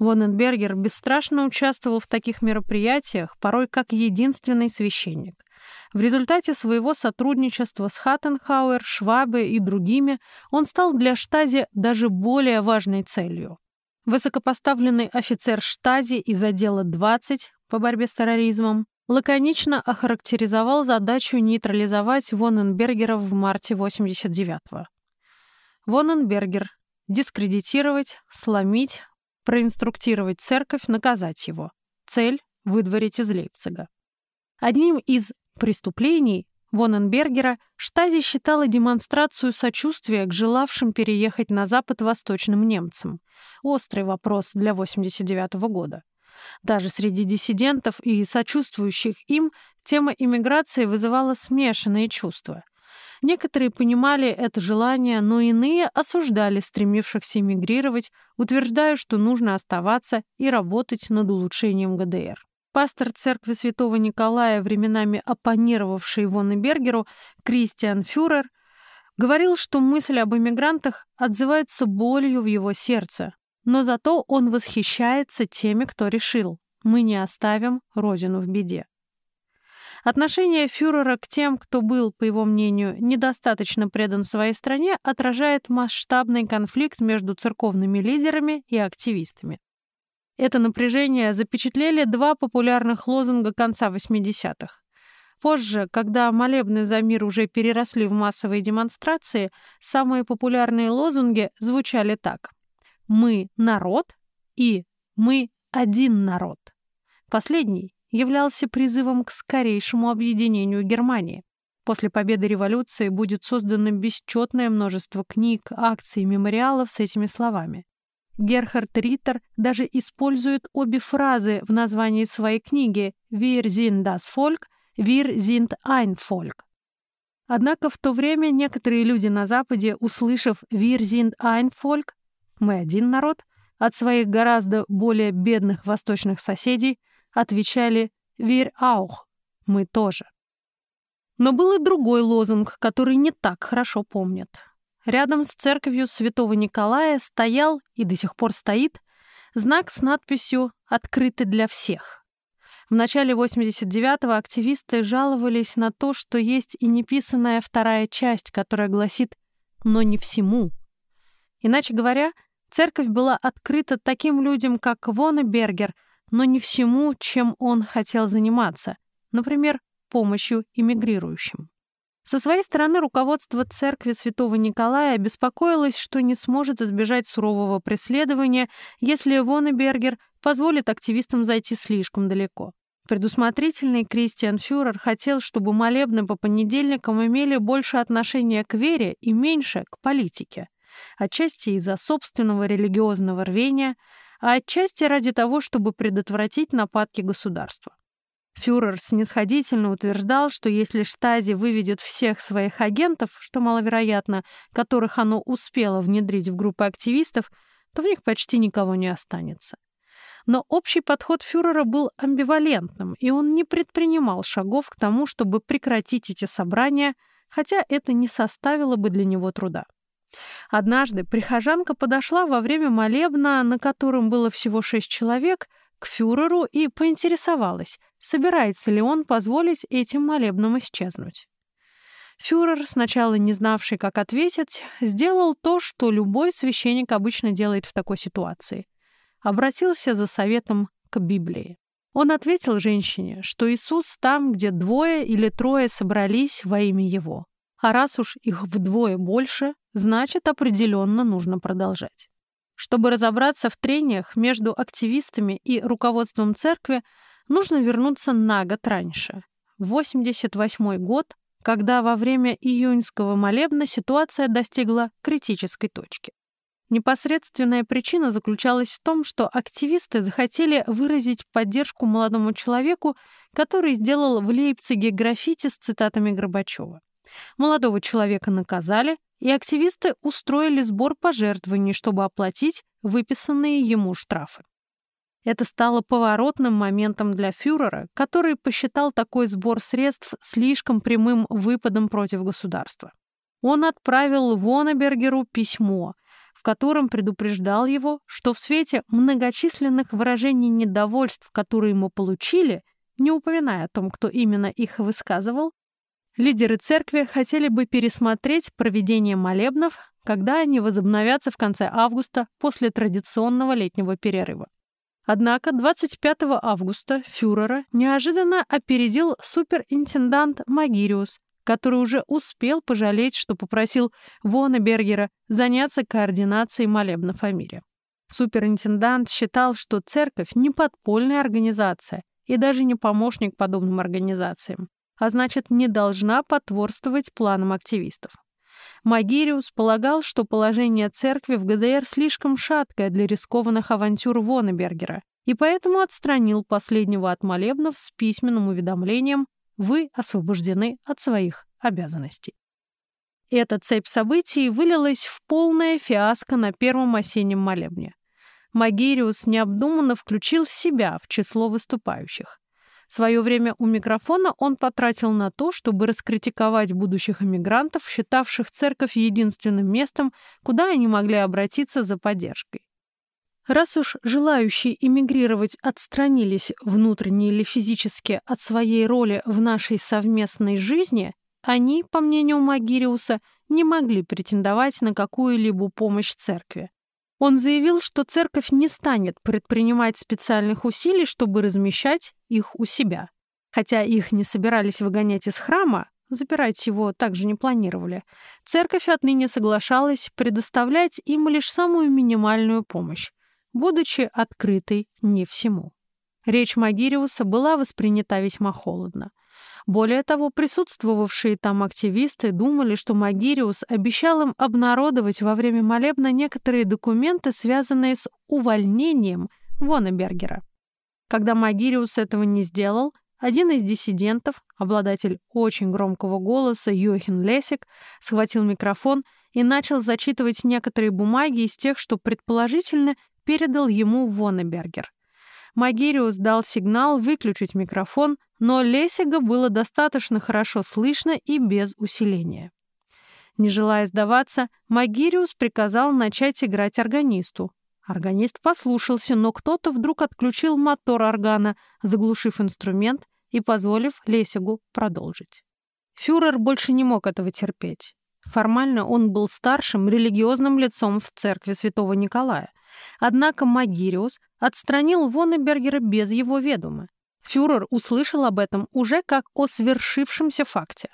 Воненбергер бесстрашно участвовал в таких мероприятиях, порой как единственный священник. В результате своего сотрудничества с Хаттенхауэр, Швабе и другими он стал для Штази даже более важной целью. Высокопоставленный офицер Штази из отдела 20 по борьбе с терроризмом лаконично охарактеризовал задачу нейтрализовать Воненбергера в марте 89-го. Воненбергер — дискредитировать, сломить, проинструктировать церковь, наказать его. Цель — выдворить из Лейпцига. Одним из преступлений Воненбергера Штази считала демонстрацию сочувствия к желавшим переехать на Запад восточным немцам. Острый вопрос для 89 -го года. Даже среди диссидентов и сочувствующих им тема иммиграции вызывала смешанные чувства. Некоторые понимали это желание, но иные осуждали стремившихся эмигрировать, утверждая, что нужно оставаться и работать над улучшением ГДР. Пастор церкви святого Николая, временами оппонировавший Воннебергеру, Кристиан Фюрер, говорил, что мысль об эмигрантах отзывается болью в его сердце, но зато он восхищается теми, кто решил «мы не оставим Родину в беде». Отношение фюрера к тем, кто был, по его мнению, недостаточно предан своей стране, отражает масштабный конфликт между церковными лидерами и активистами. Это напряжение запечатлели два популярных лозунга конца 80-х. Позже, когда молебны за мир уже переросли в массовые демонстрации, самые популярные лозунги звучали так. «Мы — народ» и «Мы — один народ». Последний являлся призывом к скорейшему объединению Германии. После победы революции будет создано бесчетное множество книг, акций, мемориалов с этими словами. Герхард Риттер даже использует обе фразы в названии своей книги «Wir sind das Volk», «Wir sind ein Volk». Однако в то время некоторые люди на Западе, услышав «Wir sind ein Volk», «Мы один народ», от своих гораздо более бедных восточных соседей, отвечали «Wir auch» — «Мы тоже». Но был и другой лозунг, который не так хорошо помнят. Рядом с церковью святого Николая стоял и до сих пор стоит знак с надписью «Открыты для всех». В начале 89-го активисты жаловались на то, что есть и неписанная вторая часть, которая гласит «но не всему». Иначе говоря, церковь была открыта таким людям, как Вона Бергер — но не всему, чем он хотел заниматься, например, помощью иммигрирующим. Со своей стороны руководство церкви святого Николая беспокоилось, что не сможет избежать сурового преследования, если Воннебергер позволит активистам зайти слишком далеко. Предусмотрительный Кристиан Фюрер хотел, чтобы молебны по понедельникам имели больше отношения к вере и меньше к политике, отчасти из-за собственного религиозного рвения, а отчасти ради того, чтобы предотвратить нападки государства. Фюрер снисходительно утверждал, что если Штази выведет всех своих агентов, что маловероятно, которых оно успело внедрить в группы активистов, то в них почти никого не останется. Но общий подход фюрера был амбивалентным, и он не предпринимал шагов к тому, чтобы прекратить эти собрания, хотя это не составило бы для него труда. Однажды прихожанка подошла во время молебна, на котором было всего шесть человек, к фюреру и поинтересовалась, собирается ли он позволить этим молебнам исчезнуть. Фюрер, сначала не знавший, как ответить, сделал то, что любой священник обычно делает в такой ситуации. Обратился за советом к Библии. Он ответил женщине, что Иисус там, где двое или трое собрались во имя Его. А раз уж их вдвое больше, значит, определенно нужно продолжать. Чтобы разобраться в трениях между активистами и руководством церкви, нужно вернуться на год раньше. 88 год, когда во время июньского молебна ситуация достигла критической точки. Непосредственная причина заключалась в том, что активисты захотели выразить поддержку молодому человеку, который сделал в Лейпциге граффити с цитатами Горбачева. Молодого человека наказали, и активисты устроили сбор пожертвований, чтобы оплатить выписанные ему штрафы. Это стало поворотным моментом для фюрера, который посчитал такой сбор средств слишком прямым выпадом против государства. Он отправил Вонебергеру письмо, в котором предупреждал его, что в свете многочисленных выражений недовольств, которые мы получили, не упоминая о том, кто именно их высказывал, лидеры церкви хотели бы пересмотреть проведение молебнов, когда они возобновятся в конце августа после традиционного летнего перерыва. Однако 25 августа фюрера неожиданно опередил суперинтендант Магириус, который уже успел пожалеть, что попросил Вона Бергера заняться координацией молебнов о мире. Суперинтендант считал, что церковь не подпольная организация и даже не помощник подобным организациям, а значит, не должна потворствовать планам активистов. Магириус полагал, что положение церкви в ГДР слишком шаткое для рискованных авантюр Вонебергера, и поэтому отстранил последнего от молебнов с письменным уведомлением «Вы освобождены от своих обязанностей». Эта цепь событий вылилась в полное фиаско на первом осеннем молебне. Магириус необдуманно включил себя в число выступающих. Свое время у микрофона он потратил на то, чтобы раскритиковать будущих эмигрантов, считавших церковь единственным местом, куда они могли обратиться за поддержкой. Раз уж желающие эмигрировать отстранились внутренне или физически от своей роли в нашей совместной жизни, они, по мнению Магириуса, не могли претендовать на какую-либо помощь церкви. Он заявил, что церковь не станет предпринимать специальных усилий, чтобы размещать их у себя. Хотя их не собирались выгонять из храма, запирать его также не планировали, церковь отныне соглашалась предоставлять им лишь самую минимальную помощь, будучи открытой не всему. Речь Магириуса была воспринята весьма холодно. Более того, присутствовавшие там активисты думали, что Магириус обещал им обнародовать во время молебна некоторые документы, связанные с увольнением Вонебергера. Когда Магириус этого не сделал, один из диссидентов, обладатель очень громкого голоса Йохин Лесик, схватил микрофон и начал зачитывать некоторые бумаги из тех, что предположительно передал ему Вонебергер. Магириус дал сигнал выключить микрофон, но Лесига было достаточно хорошо слышно и без усиления. Не желая сдаваться, Магириус приказал начать играть органисту. Органист послушался, но кто-то вдруг отключил мотор органа, заглушив инструмент и позволив Лесигу продолжить. Фюрер больше не мог этого терпеть. Формально он был старшим религиозным лицом в церкви святого Николая, Однако Магириус отстранил Воннебергера без его ведома. Фюрер услышал об этом уже как о свершившемся факте.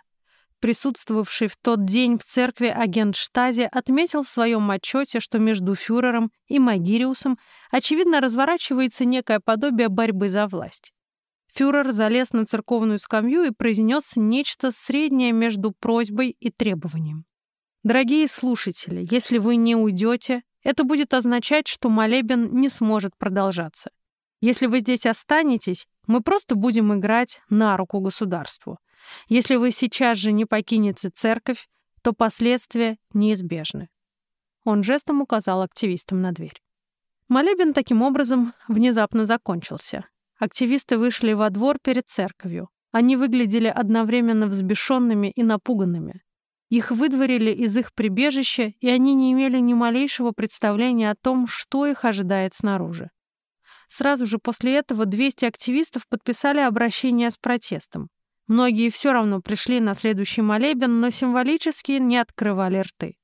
Присутствовавший в тот день в церкви агент Штази отметил в своем отчете, что между фюрером и Магириусом очевидно разворачивается некое подобие борьбы за власть. Фюрер залез на церковную скамью и произнес нечто среднее между просьбой и требованием. «Дорогие слушатели, если вы не уйдете, это будет означать, что молебен не сможет продолжаться. Если вы здесь останетесь, мы просто будем играть на руку государству. Если вы сейчас же не покинете церковь, то последствия неизбежны. Он жестом указал активистам на дверь. Молебен таким образом внезапно закончился. Активисты вышли во двор перед церковью. Они выглядели одновременно взбешенными и напуганными. Их выдворили из их прибежища, и они не имели ни малейшего представления о том, что их ожидает снаружи. Сразу же после этого 200 активистов подписали обращение с протестом. Многие все равно пришли на следующий молебен, но символически не открывали рты.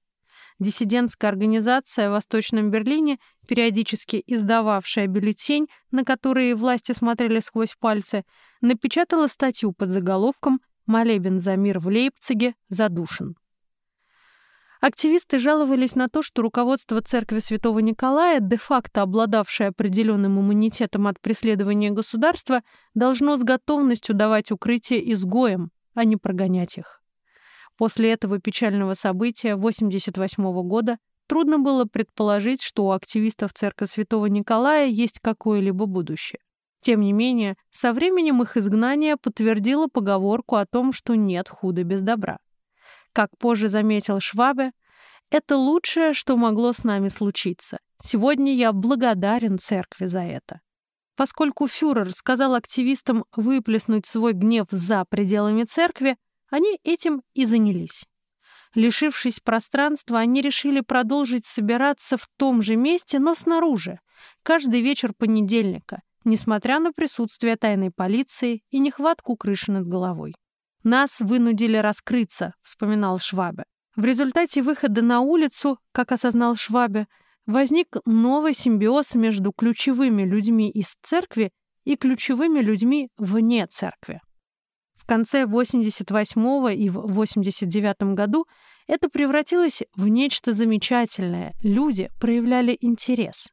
Диссидентская организация в Восточном Берлине, периодически издававшая бюллетень, на которые власти смотрели сквозь пальцы, напечатала статью под заголовком Молебен за мир в Лейпциге задушен. Активисты жаловались на то, что руководство церкви Святого Николая, де-факто обладавшее определенным иммунитетом от преследования государства, должно с готовностью давать укрытие изгоям, а не прогонять их. После этого печального события 1988 года трудно было предположить, что у активистов Церкви Святого Николая есть какое-либо будущее. Тем не менее, со временем их изгнание подтвердило поговорку о том, что нет худа без добра. Как позже заметил Швабе, это лучшее, что могло с нами случиться. Сегодня я благодарен церкви за это. Поскольку фюрер сказал активистам выплеснуть свой гнев за пределами церкви, они этим и занялись. Лишившись пространства, они решили продолжить собираться в том же месте, но снаружи, каждый вечер понедельника, несмотря на присутствие тайной полиции и нехватку крыши над головой. «Нас вынудили раскрыться», — вспоминал Швабе. В результате выхода на улицу, как осознал Швабе, возник новый симбиоз между ключевыми людьми из церкви и ключевыми людьми вне церкви. В конце 88 и в 89 году это превратилось в нечто замечательное. Люди проявляли интерес.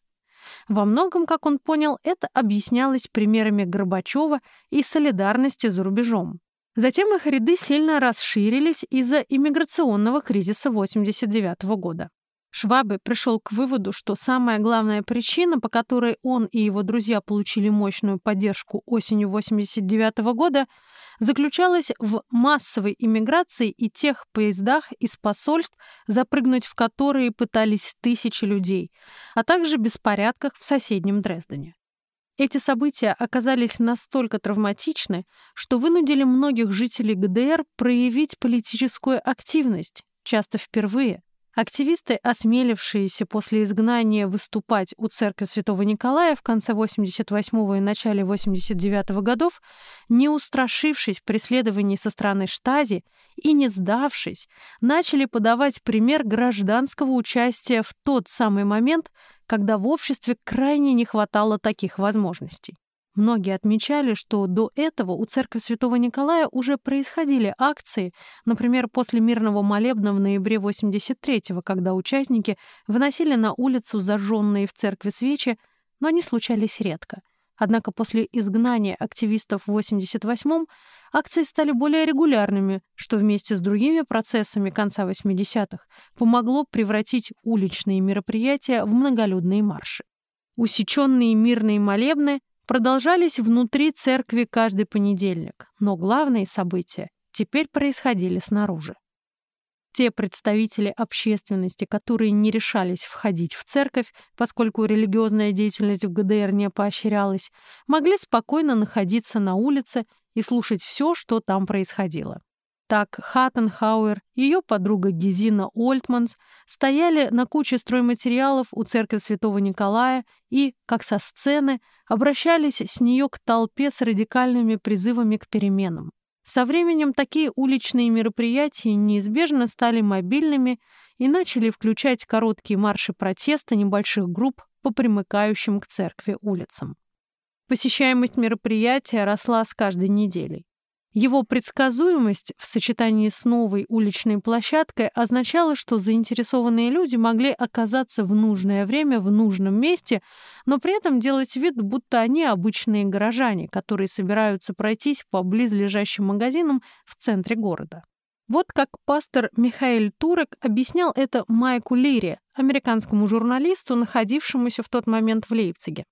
Во многом, как он понял, это объяснялось примерами Горбачева и солидарности за рубежом. Затем их ряды сильно расширились из-за иммиграционного кризиса 89 года. Швабе пришел к выводу, что самая главная причина, по которой он и его друзья получили мощную поддержку осенью 89 года, заключалась в массовой иммиграции и тех поездах из посольств, запрыгнуть в которые пытались тысячи людей, а также беспорядках в соседнем Дрездене. Эти события оказались настолько травматичны, что вынудили многих жителей ГДР проявить политическую активность, часто впервые, Активисты, осмелившиеся после изгнания выступать у церкви Святого Николая в конце 88 и начале 89 годов, не устрашившись преследований со стороны Штази и не сдавшись, начали подавать пример гражданского участия в тот самый момент, когда в обществе крайне не хватало таких возможностей. Многие отмечали, что до этого у церкви Святого Николая уже происходили акции, например, после мирного молебна в ноябре 83-го, когда участники выносили на улицу зажженные в церкви свечи, но они случались редко. Однако после изгнания активистов в 88-м акции стали более регулярными, что вместе с другими процессами конца 80-х помогло превратить уличные мероприятия в многолюдные марши. Усеченные мирные молебны продолжались внутри церкви каждый понедельник, но главные события теперь происходили снаружи. Те представители общественности, которые не решались входить в церковь, поскольку религиозная деятельность в ГДР не поощрялась, могли спокойно находиться на улице и слушать все, что там происходило. Так Хаттенхауэр ее подруга Гезина Ольтманс стояли на куче стройматериалов у церкви Святого Николая и, как со сцены, обращались с нее к толпе с радикальными призывами к переменам. Со временем такие уличные мероприятия неизбежно стали мобильными и начали включать короткие марши протеста небольших групп по примыкающим к церкви улицам. Посещаемость мероприятия росла с каждой неделей. Его предсказуемость в сочетании с новой уличной площадкой означала, что заинтересованные люди могли оказаться в нужное время в нужном месте, но при этом делать вид, будто они обычные горожане, которые собираются пройтись по близлежащим магазинам в центре города. Вот как пастор Михаил Турек объяснял это Майку Лире, американскому журналисту, находившемуся в тот момент в Лейпциге.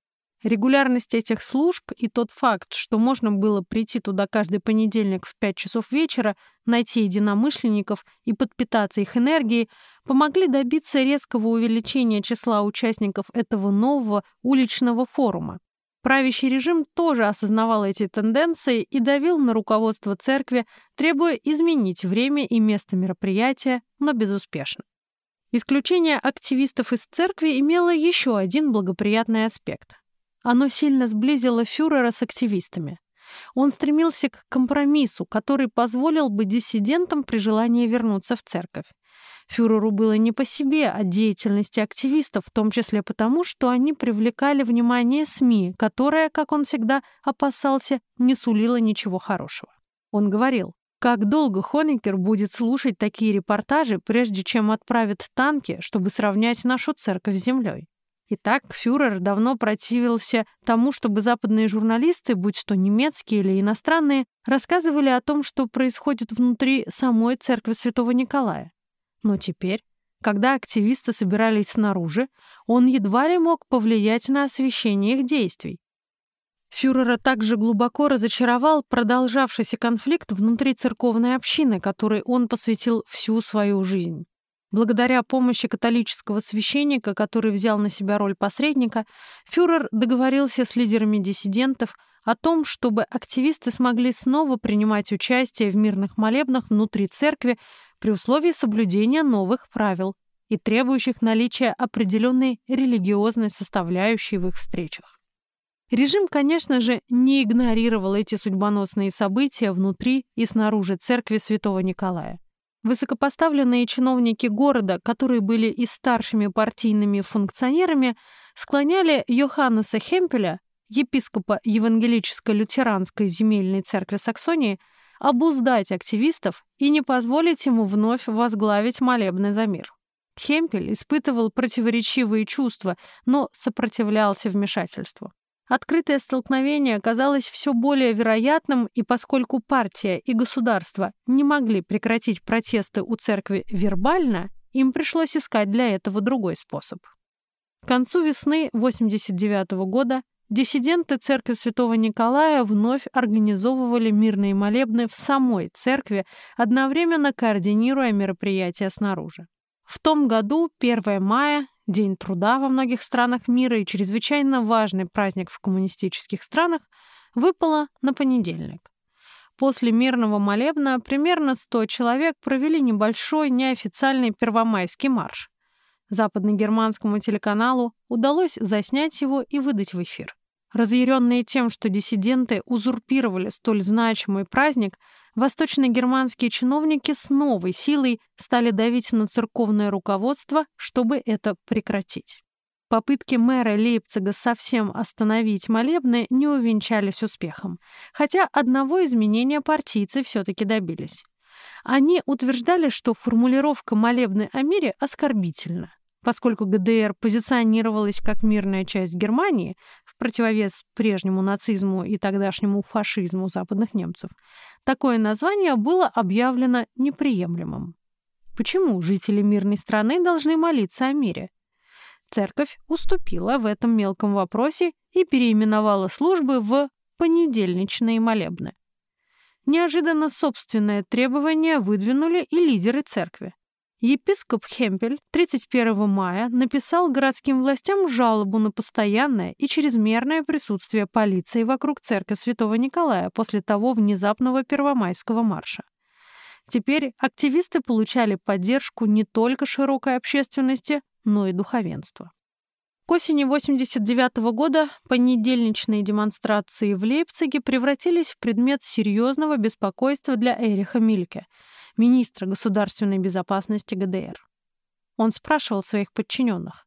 Регулярность этих служб и тот факт, что можно было прийти туда каждый понедельник в 5 часов вечера, найти единомышленников и подпитаться их энергией, помогли добиться резкого увеличения числа участников этого нового уличного форума. Правящий режим тоже осознавал эти тенденции и давил на руководство церкви, требуя изменить время и место мероприятия, но безуспешно. Исключение активистов из церкви имело еще один благоприятный аспект. Оно сильно сблизило фюрера с активистами. Он стремился к компромиссу, который позволил бы диссидентам при желании вернуться в церковь. Фюреру было не по себе от деятельности активистов, в том числе потому, что они привлекали внимание СМИ, которая, как он всегда опасался, не сулила ничего хорошего. Он говорил, как долго Хонекер будет слушать такие репортажи, прежде чем отправит танки, чтобы сравнять нашу церковь с землей? Итак, фюрер давно противился тому, чтобы западные журналисты, будь то немецкие или иностранные, рассказывали о том, что происходит внутри самой церкви Святого Николая. Но теперь, когда активисты собирались снаружи, он едва ли мог повлиять на освещение их действий. Фюрера также глубоко разочаровал продолжавшийся конфликт внутри церковной общины, которой он посвятил всю свою жизнь. Благодаря помощи католического священника, который взял на себя роль посредника, фюрер договорился с лидерами диссидентов о том, чтобы активисты смогли снова принимать участие в мирных молебнах внутри церкви при условии соблюдения новых правил и требующих наличия определенной религиозной составляющей в их встречах. Режим, конечно же, не игнорировал эти судьбоносные события внутри и снаружи церкви святого Николая. Высокопоставленные чиновники города, которые были и старшими партийными функционерами, склоняли Йоханнеса Хемпеля, епископа Евангелическо-лютеранской земельной церкви Саксонии, обуздать активистов и не позволить ему вновь возглавить молебный за мир. Хемпель испытывал противоречивые чувства, но сопротивлялся вмешательству. Открытое столкновение оказалось все более вероятным, и поскольку партия и государство не могли прекратить протесты у церкви вербально, им пришлось искать для этого другой способ. К концу весны 89 -го года диссиденты церкви Святого Николая вновь организовывали мирные молебны в самой церкви, одновременно координируя мероприятия снаружи. В том году, 1 мая, День труда во многих странах мира и чрезвычайно важный праздник в коммунистических странах выпало на понедельник. После мирного молебна примерно 100 человек провели небольшой неофициальный первомайский марш. Западногерманскому телеканалу удалось заснять его и выдать в эфир. Разъяренные тем, что диссиденты узурпировали столь значимый праздник, восточно-германские чиновники с новой силой стали давить на церковное руководство, чтобы это прекратить. Попытки мэра Лейпцига совсем остановить молебны не увенчались успехом, хотя одного изменения партийцы все-таки добились. Они утверждали, что формулировка молебны о мире оскорбительна. Поскольку ГДР позиционировалась как мирная часть Германии, противовес прежнему нацизму и тогдашнему фашизму западных немцев, такое название было объявлено неприемлемым. Почему жители мирной страны должны молиться о мире? Церковь уступила в этом мелком вопросе и переименовала службы в понедельничные молебны. Неожиданно собственное требование выдвинули и лидеры церкви. Епископ Хемпель 31 мая написал городским властям жалобу на постоянное и чрезмерное присутствие полиции вокруг церкви Святого Николая после того внезапного первомайского марша. Теперь активисты получали поддержку не только широкой общественности, но и духовенства. К осени 89 -го года понедельничные демонстрации в Лейпциге превратились в предмет серьезного беспокойства для Эриха Мильке – министра государственной безопасности ГДР. Он спрашивал своих подчиненных,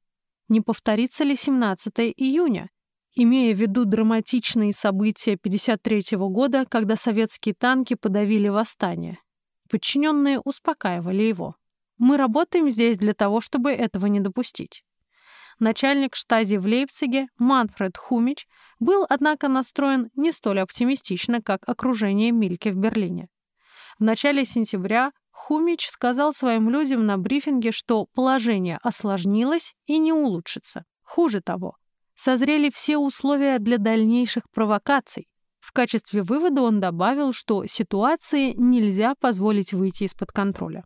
не повторится ли 17 июня, имея в виду драматичные события 1953 года, когда советские танки подавили восстание. Подчиненные успокаивали его. «Мы работаем здесь для того, чтобы этого не допустить». Начальник штази в Лейпциге Манфред Хумич был, однако, настроен не столь оптимистично, как окружение Мильке в Берлине. В начале сентября Хумич сказал своим людям на брифинге, что положение осложнилось и не улучшится. Хуже того, созрели все условия для дальнейших провокаций. В качестве вывода он добавил, что ситуации нельзя позволить выйти из-под контроля.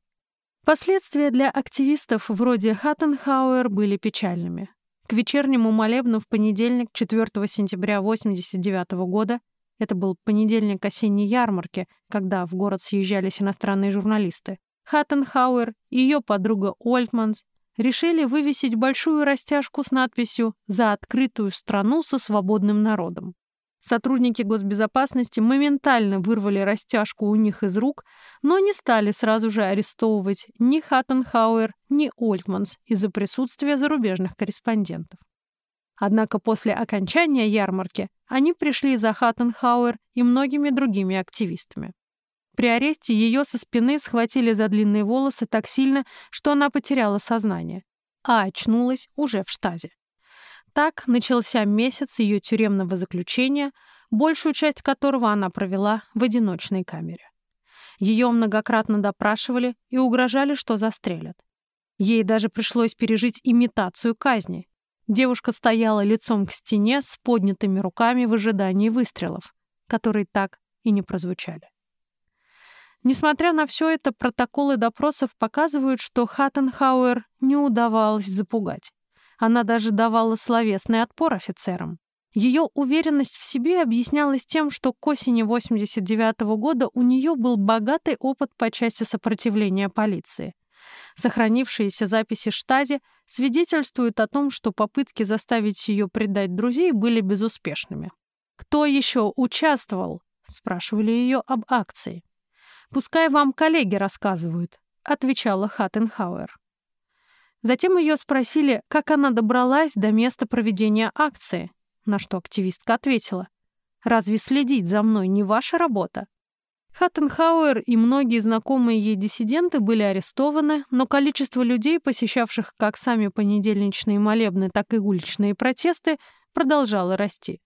Последствия для активистов вроде Хаттенхауэр были печальными. К вечернему молебну в понедельник, 4 сентября 1989 года, это был понедельник осенней ярмарки, когда в город съезжались иностранные журналисты. Хаттенхауэр и ее подруга Ольтманс решили вывесить большую растяжку с надписью «За открытую страну со свободным народом». Сотрудники госбезопасности моментально вырвали растяжку у них из рук, но не стали сразу же арестовывать ни Хаттенхауэр, ни Ольтманс из-за присутствия зарубежных корреспондентов. Однако после окончания ярмарки они пришли за Хаттенхауэр и многими другими активистами. При аресте ее со спины схватили за длинные волосы так сильно, что она потеряла сознание, а очнулась уже в Штази. Так начался месяц ее тюремного заключения, большую часть которого она провела в одиночной камере. Ее многократно допрашивали и угрожали, что застрелят. Ей даже пришлось пережить имитацию казни. Девушка стояла лицом к стене с поднятыми руками в ожидании выстрелов, которые так и не прозвучали. Несмотря на все это, протоколы допросов показывают, что Хаттенхауэр не удавалось запугать. Она даже давала словесный отпор офицерам. Ее уверенность в себе объяснялась тем, что к осени 89 -го года у нее был богатый опыт по части сопротивления полиции. Сохранившиеся записи Штази свидетельствуют о том, что попытки заставить ее предать друзей были безуспешными. «Кто еще участвовал?» — спрашивали ее об акции. «Пускай вам коллеги рассказывают», — отвечала Хаттенхауэр. Затем ее спросили, как она добралась до места проведения акции, на что активистка ответила, «Разве следить за мной не ваша работа?» Хаттенхауэр и многие знакомые ей диссиденты были арестованы, но количество людей, посещавших как сами понедельничные молебны, так и уличные протесты, продолжало расти.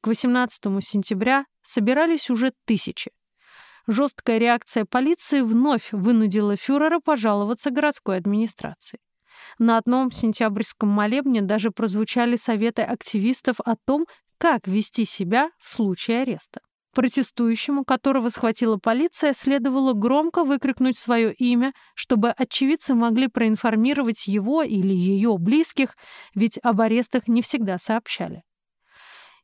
К 18 сентября собирались уже тысячи. Жесткая реакция полиции вновь вынудила фюрера пожаловаться городской администрации. На одном сентябрьском молебне даже прозвучали советы активистов о том, как вести себя в случае ареста. Протестующему, которого схватила полиция, следовало громко выкрикнуть свое имя, чтобы очевидцы могли проинформировать его или ее близких, ведь об арестах не всегда сообщали.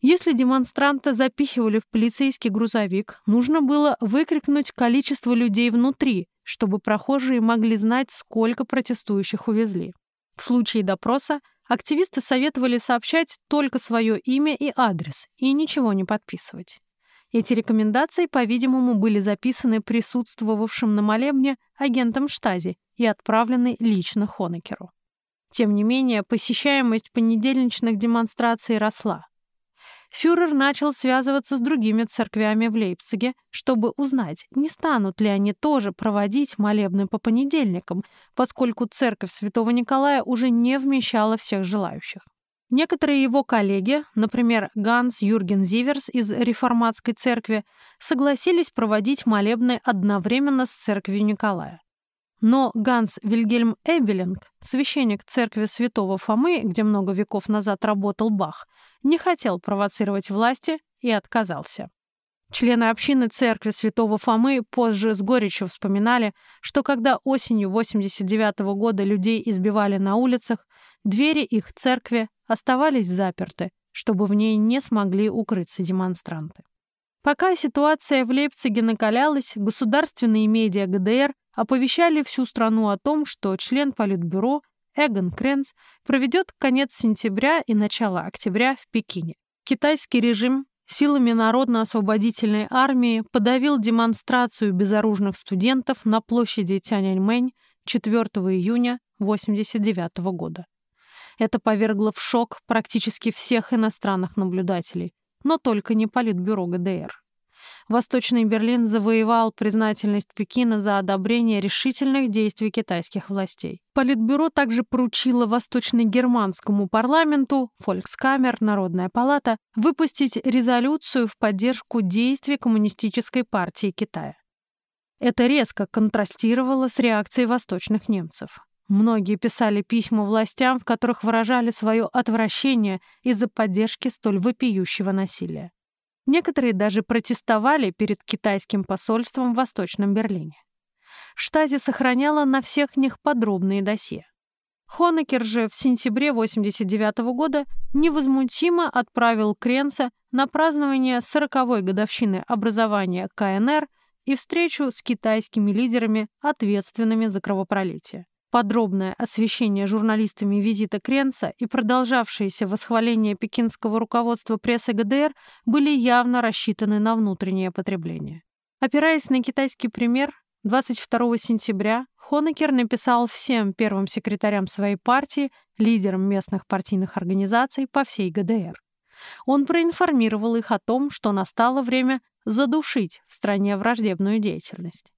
Если демонстранта запихивали в полицейский грузовик, нужно было выкрикнуть количество людей внутри, чтобы прохожие могли знать, сколько протестующих увезли. В случае допроса активисты советовали сообщать только свое имя и адрес и ничего не подписывать. Эти рекомендации, по-видимому, были записаны присутствовавшим на молебне агентом Штази и отправлены лично Хонекеру. Тем не менее, посещаемость понедельничных демонстраций росла. Фюрер начал связываться с другими церквями в Лейпциге, чтобы узнать, не станут ли они тоже проводить молебны по понедельникам, поскольку церковь Святого Николая уже не вмещала всех желающих. Некоторые его коллеги, например, Ганс Юрген Зиверс из реформатской церкви, согласились проводить молебны одновременно с церковью Николая. Но Ганс Вильгельм Эбелинг, священник церкви святого Фомы, где много веков назад работал Бах, не хотел провоцировать власти и отказался. Члены общины церкви святого Фомы позже с горечью вспоминали, что когда осенью 89 -го года людей избивали на улицах, двери их церкви оставались заперты, чтобы в ней не смогли укрыться демонстранты. Пока ситуация в Лейпциге накалялась, государственные медиа ГДР оповещали всю страну о том, что член Политбюро Эгон Кренц проведет конец сентября и начало октября в Пекине. Китайский режим силами Народно-освободительной армии подавил демонстрацию безоружных студентов на площади Тяньаньмэнь 4 июня 1989 года. Это повергло в шок практически всех иностранных наблюдателей, но только не Политбюро ГДР. Восточный Берлин завоевал признательность Пекина за одобрение решительных действий китайских властей. Политбюро также поручило восточно-германскому парламенту, Фолькскамер, Народная палата, выпустить резолюцию в поддержку действий Коммунистической партии Китая. Это резко контрастировало с реакцией восточных немцев. Многие писали письма властям, в которых выражали свое отвращение из-за поддержки столь вопиющего насилия. Некоторые даже протестовали перед китайским посольством в Восточном Берлине. Штази сохраняла на всех них подробные досье. Хонекер же в сентябре 1989 -го года невозмутимо отправил Кренца на празднование 40-й годовщины образования КНР и встречу с китайскими лидерами, ответственными за кровопролитие. Подробное освещение журналистами визита Кренца и продолжавшееся восхваление пекинского руководства прессы ГДР были явно рассчитаны на внутреннее потребление. Опираясь на китайский пример, 22 сентября Хонекер написал всем первым секретарям своей партии, лидерам местных партийных организаций по всей ГДР. Он проинформировал их о том, что настало время задушить в стране враждебную деятельность.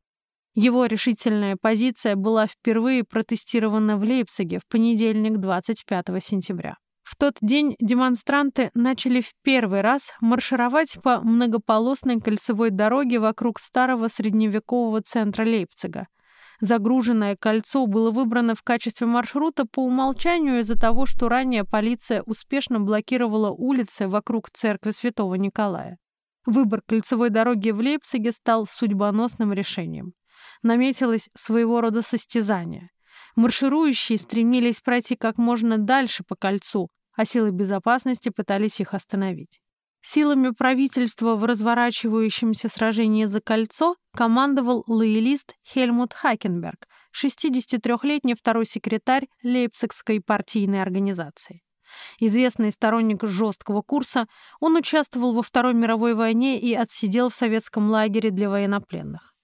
Его решительная позиция была впервые протестирована в Лейпциге в понедельник 25 сентября. В тот день демонстранты начали в первый раз маршировать по многополосной кольцевой дороге вокруг старого средневекового центра Лейпцига. Загруженное кольцо было выбрано в качестве маршрута по умолчанию из-за того, что ранее полиция успешно блокировала улицы вокруг церкви Святого Николая. Выбор кольцевой дороги в Лейпциге стал судьбоносным решением. Наметилось своего рода состязание. Марширующие стремились пройти как можно дальше по кольцу, а силы безопасности пытались их остановить. Силами правительства в разворачивающемся сражении за кольцо командовал лоялист Хельмут Хакенберг, 63-летний второй секретарь Лейпцигской партийной организации. Известный сторонник жесткого курса, он участвовал во Второй мировой войне и отсидел в советском лагере для военнопленных.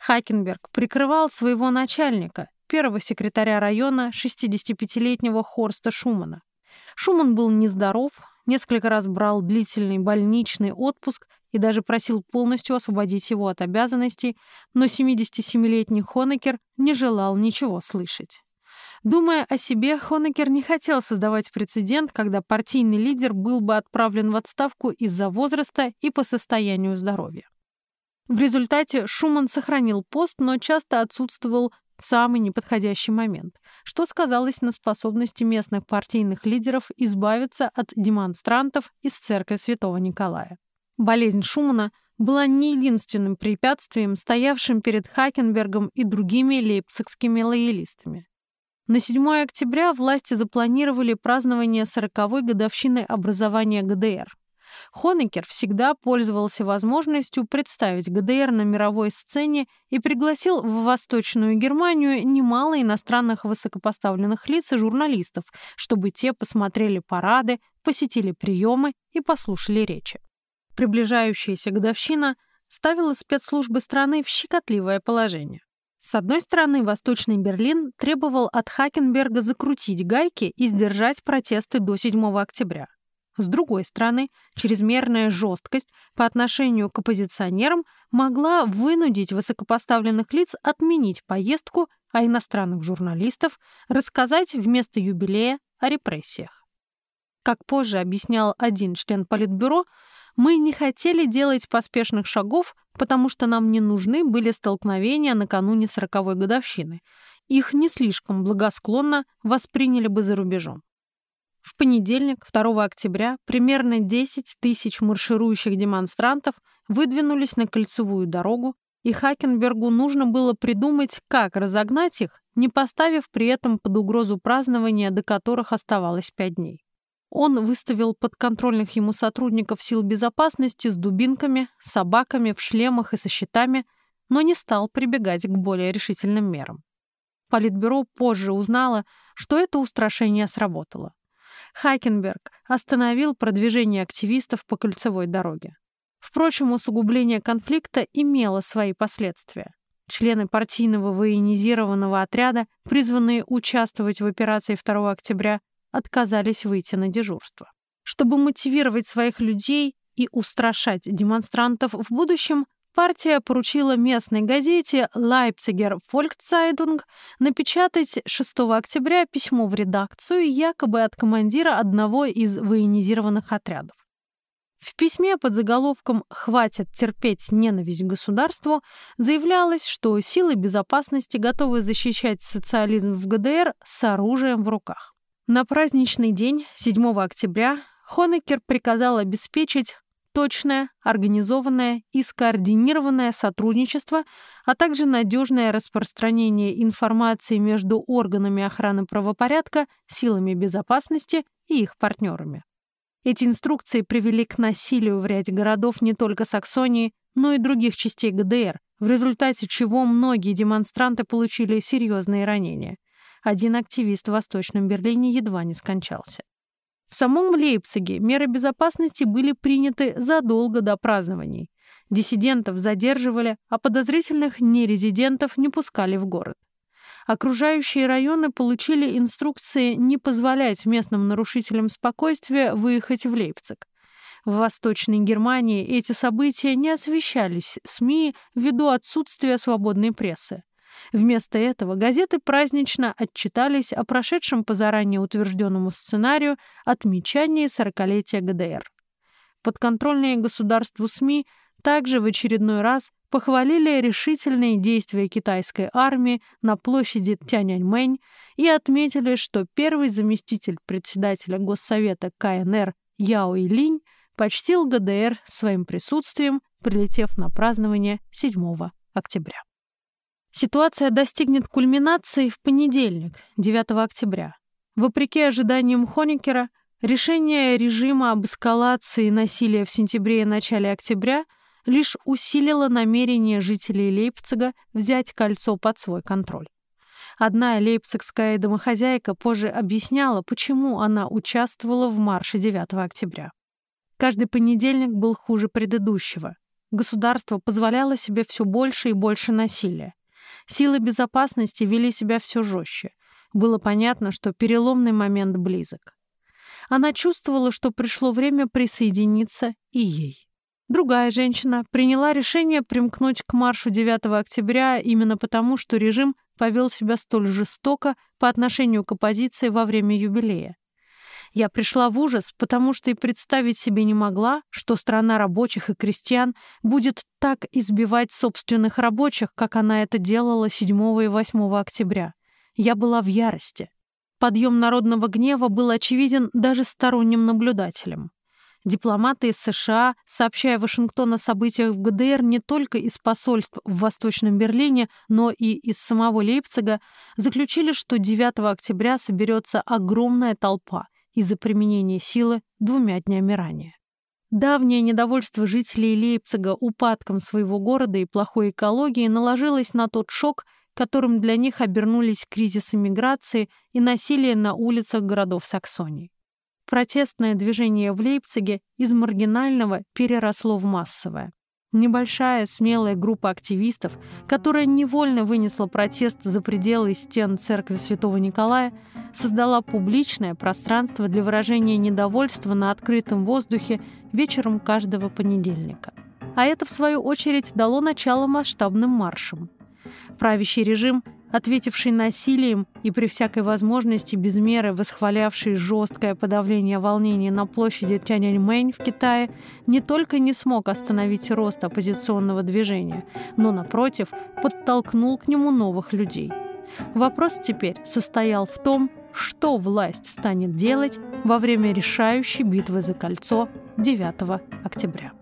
Хакенберг прикрывал своего начальника, первого секретаря района, 65-летнего Хорста Шумана. Шуман был нездоров, несколько раз брал длительный больничный отпуск и даже просил полностью освободить его от обязанностей, но 77-летний Хонекер не желал ничего слышать. Думая о себе, Хонекер не хотел создавать прецедент, когда партийный лидер был бы отправлен в отставку из-за возраста и по состоянию здоровья. В результате Шуман сохранил пост, но часто отсутствовал в самый неподходящий момент, что сказалось на способности местных партийных лидеров избавиться от демонстрантов из церкви Святого Николая. Болезнь Шумана была не единственным препятствием, стоявшим перед Хакенбергом и другими лейпцигскими лоялистами. На 7 октября власти запланировали празднование 40-й годовщины образования ГДР. Хонекер всегда пользовался возможностью представить ГДР на мировой сцене и пригласил в Восточную Германию немало иностранных высокопоставленных лиц и журналистов, чтобы те посмотрели парады, посетили приемы и послушали речи. Приближающаяся годовщина ставила спецслужбы страны в щекотливое положение. С одной стороны, Восточный Берлин требовал от Хакенберга закрутить гайки и сдержать протесты до 7 октября. С другой стороны, чрезмерная жесткость по отношению к оппозиционерам могла вынудить высокопоставленных лиц отменить поездку, а иностранных журналистов рассказать вместо юбилея о репрессиях. Как позже объяснял один член Политбюро, мы не хотели делать поспешных шагов, потому что нам не нужны были столкновения накануне сороковой годовщины. Их не слишком благосклонно восприняли бы за рубежом. В понедельник, 2 октября, примерно 10 тысяч марширующих демонстрантов выдвинулись на кольцевую дорогу, и Хакенбергу нужно было придумать, как разогнать их, не поставив при этом под угрозу празднования, до которых оставалось пять дней. Он выставил подконтрольных ему сотрудников сил безопасности с дубинками, собаками, в шлемах и со щитами, но не стал прибегать к более решительным мерам. Политбюро позже узнало, что это устрашение сработало. Хакенберг остановил продвижение активистов по кольцевой дороге. Впрочем, усугубление конфликта имело свои последствия. Члены партийного военизированного отряда, призванные участвовать в операции 2 октября, отказались выйти на дежурство. Чтобы мотивировать своих людей и устрашать демонстрантов в будущем, партия поручила местной газете Leipziger Volkszeitung напечатать 6 октября письмо в редакцию якобы от командира одного из военизированных отрядов. В письме под заголовком «Хватит терпеть ненависть к государству» заявлялось, что силы безопасности готовы защищать социализм в ГДР с оружием в руках. На праздничный день, 7 октября, Хонекер приказал обеспечить точное, организованное и скоординированное сотрудничество, а также надежное распространение информации между органами охраны правопорядка, силами безопасности и их партнерами. Эти инструкции привели к насилию в ряде городов не только Саксонии, но и других частей ГДР, в результате чего многие демонстранты получили серьезные ранения. Один активист в Восточном Берлине едва не скончался. В самом Лейпциге меры безопасности были приняты задолго до празднований. Диссидентов задерживали, а подозрительных нерезидентов не пускали в город. Окружающие районы получили инструкции не позволять местным нарушителям спокойствия выехать в Лейпциг. В Восточной Германии эти события не освещались СМИ ввиду отсутствия свободной прессы. Вместо этого газеты празднично отчитались о прошедшем по заранее утвержденному сценарию отмечании сорокалетия ГДР. Подконтрольные государству СМИ также в очередной раз похвалили решительные действия китайской армии на площади Тяньаньмэнь и отметили, что первый заместитель председателя Госсовета КНР Яо Илинь почтил ГДР своим присутствием, прилетев на празднование 7 октября. Ситуация достигнет кульминации в понедельник, 9 октября. Вопреки ожиданиям Хоникера, решение режима об эскалации насилия в сентябре и начале октября лишь усилило намерение жителей Лейпцига взять кольцо под свой контроль. Одна лейпцигская домохозяйка позже объясняла, почему она участвовала в марше 9 октября. Каждый понедельник был хуже предыдущего. Государство позволяло себе все больше и больше насилия. Силы безопасности вели себя все жестче. Было понятно, что переломный момент близок. Она чувствовала, что пришло время присоединиться и ей. Другая женщина приняла решение примкнуть к маршу 9 октября именно потому, что режим повел себя столь жестоко по отношению к оппозиции во время юбилея. Я пришла в ужас, потому что и представить себе не могла, что страна рабочих и крестьян будет так избивать собственных рабочих, как она это делала 7 и 8 октября. Я была в ярости. Подъем народного гнева был очевиден даже сторонним наблюдателям. Дипломаты из США, сообщая Вашингтон о событиях в ГДР не только из посольств в Восточном Берлине, но и из самого Лейпцига, заключили, что 9 октября соберется огромная толпа из-за применения силы двумя днями ранее. Давнее недовольство жителей Лейпцига упадком своего города и плохой экологией наложилось на тот шок, которым для них обернулись кризис иммиграции и насилие на улицах городов Саксонии. Протестное движение в Лейпциге из маргинального переросло в массовое. Небольшая смелая группа активистов, которая невольно вынесла протест за пределы стен церкви Святого Николая, создала публичное пространство для выражения недовольства на открытом воздухе вечером каждого понедельника. А это, в свою очередь, дало начало масштабным маршам. Правящий режим ответивший насилием и при всякой возможности без меры восхвалявший жесткое подавление волнений на площади Тяньаньмэнь в Китае, не только не смог остановить рост оппозиционного движения, но, напротив, подтолкнул к нему новых людей. Вопрос теперь состоял в том, что власть станет делать во время решающей битвы за кольцо 9 октября.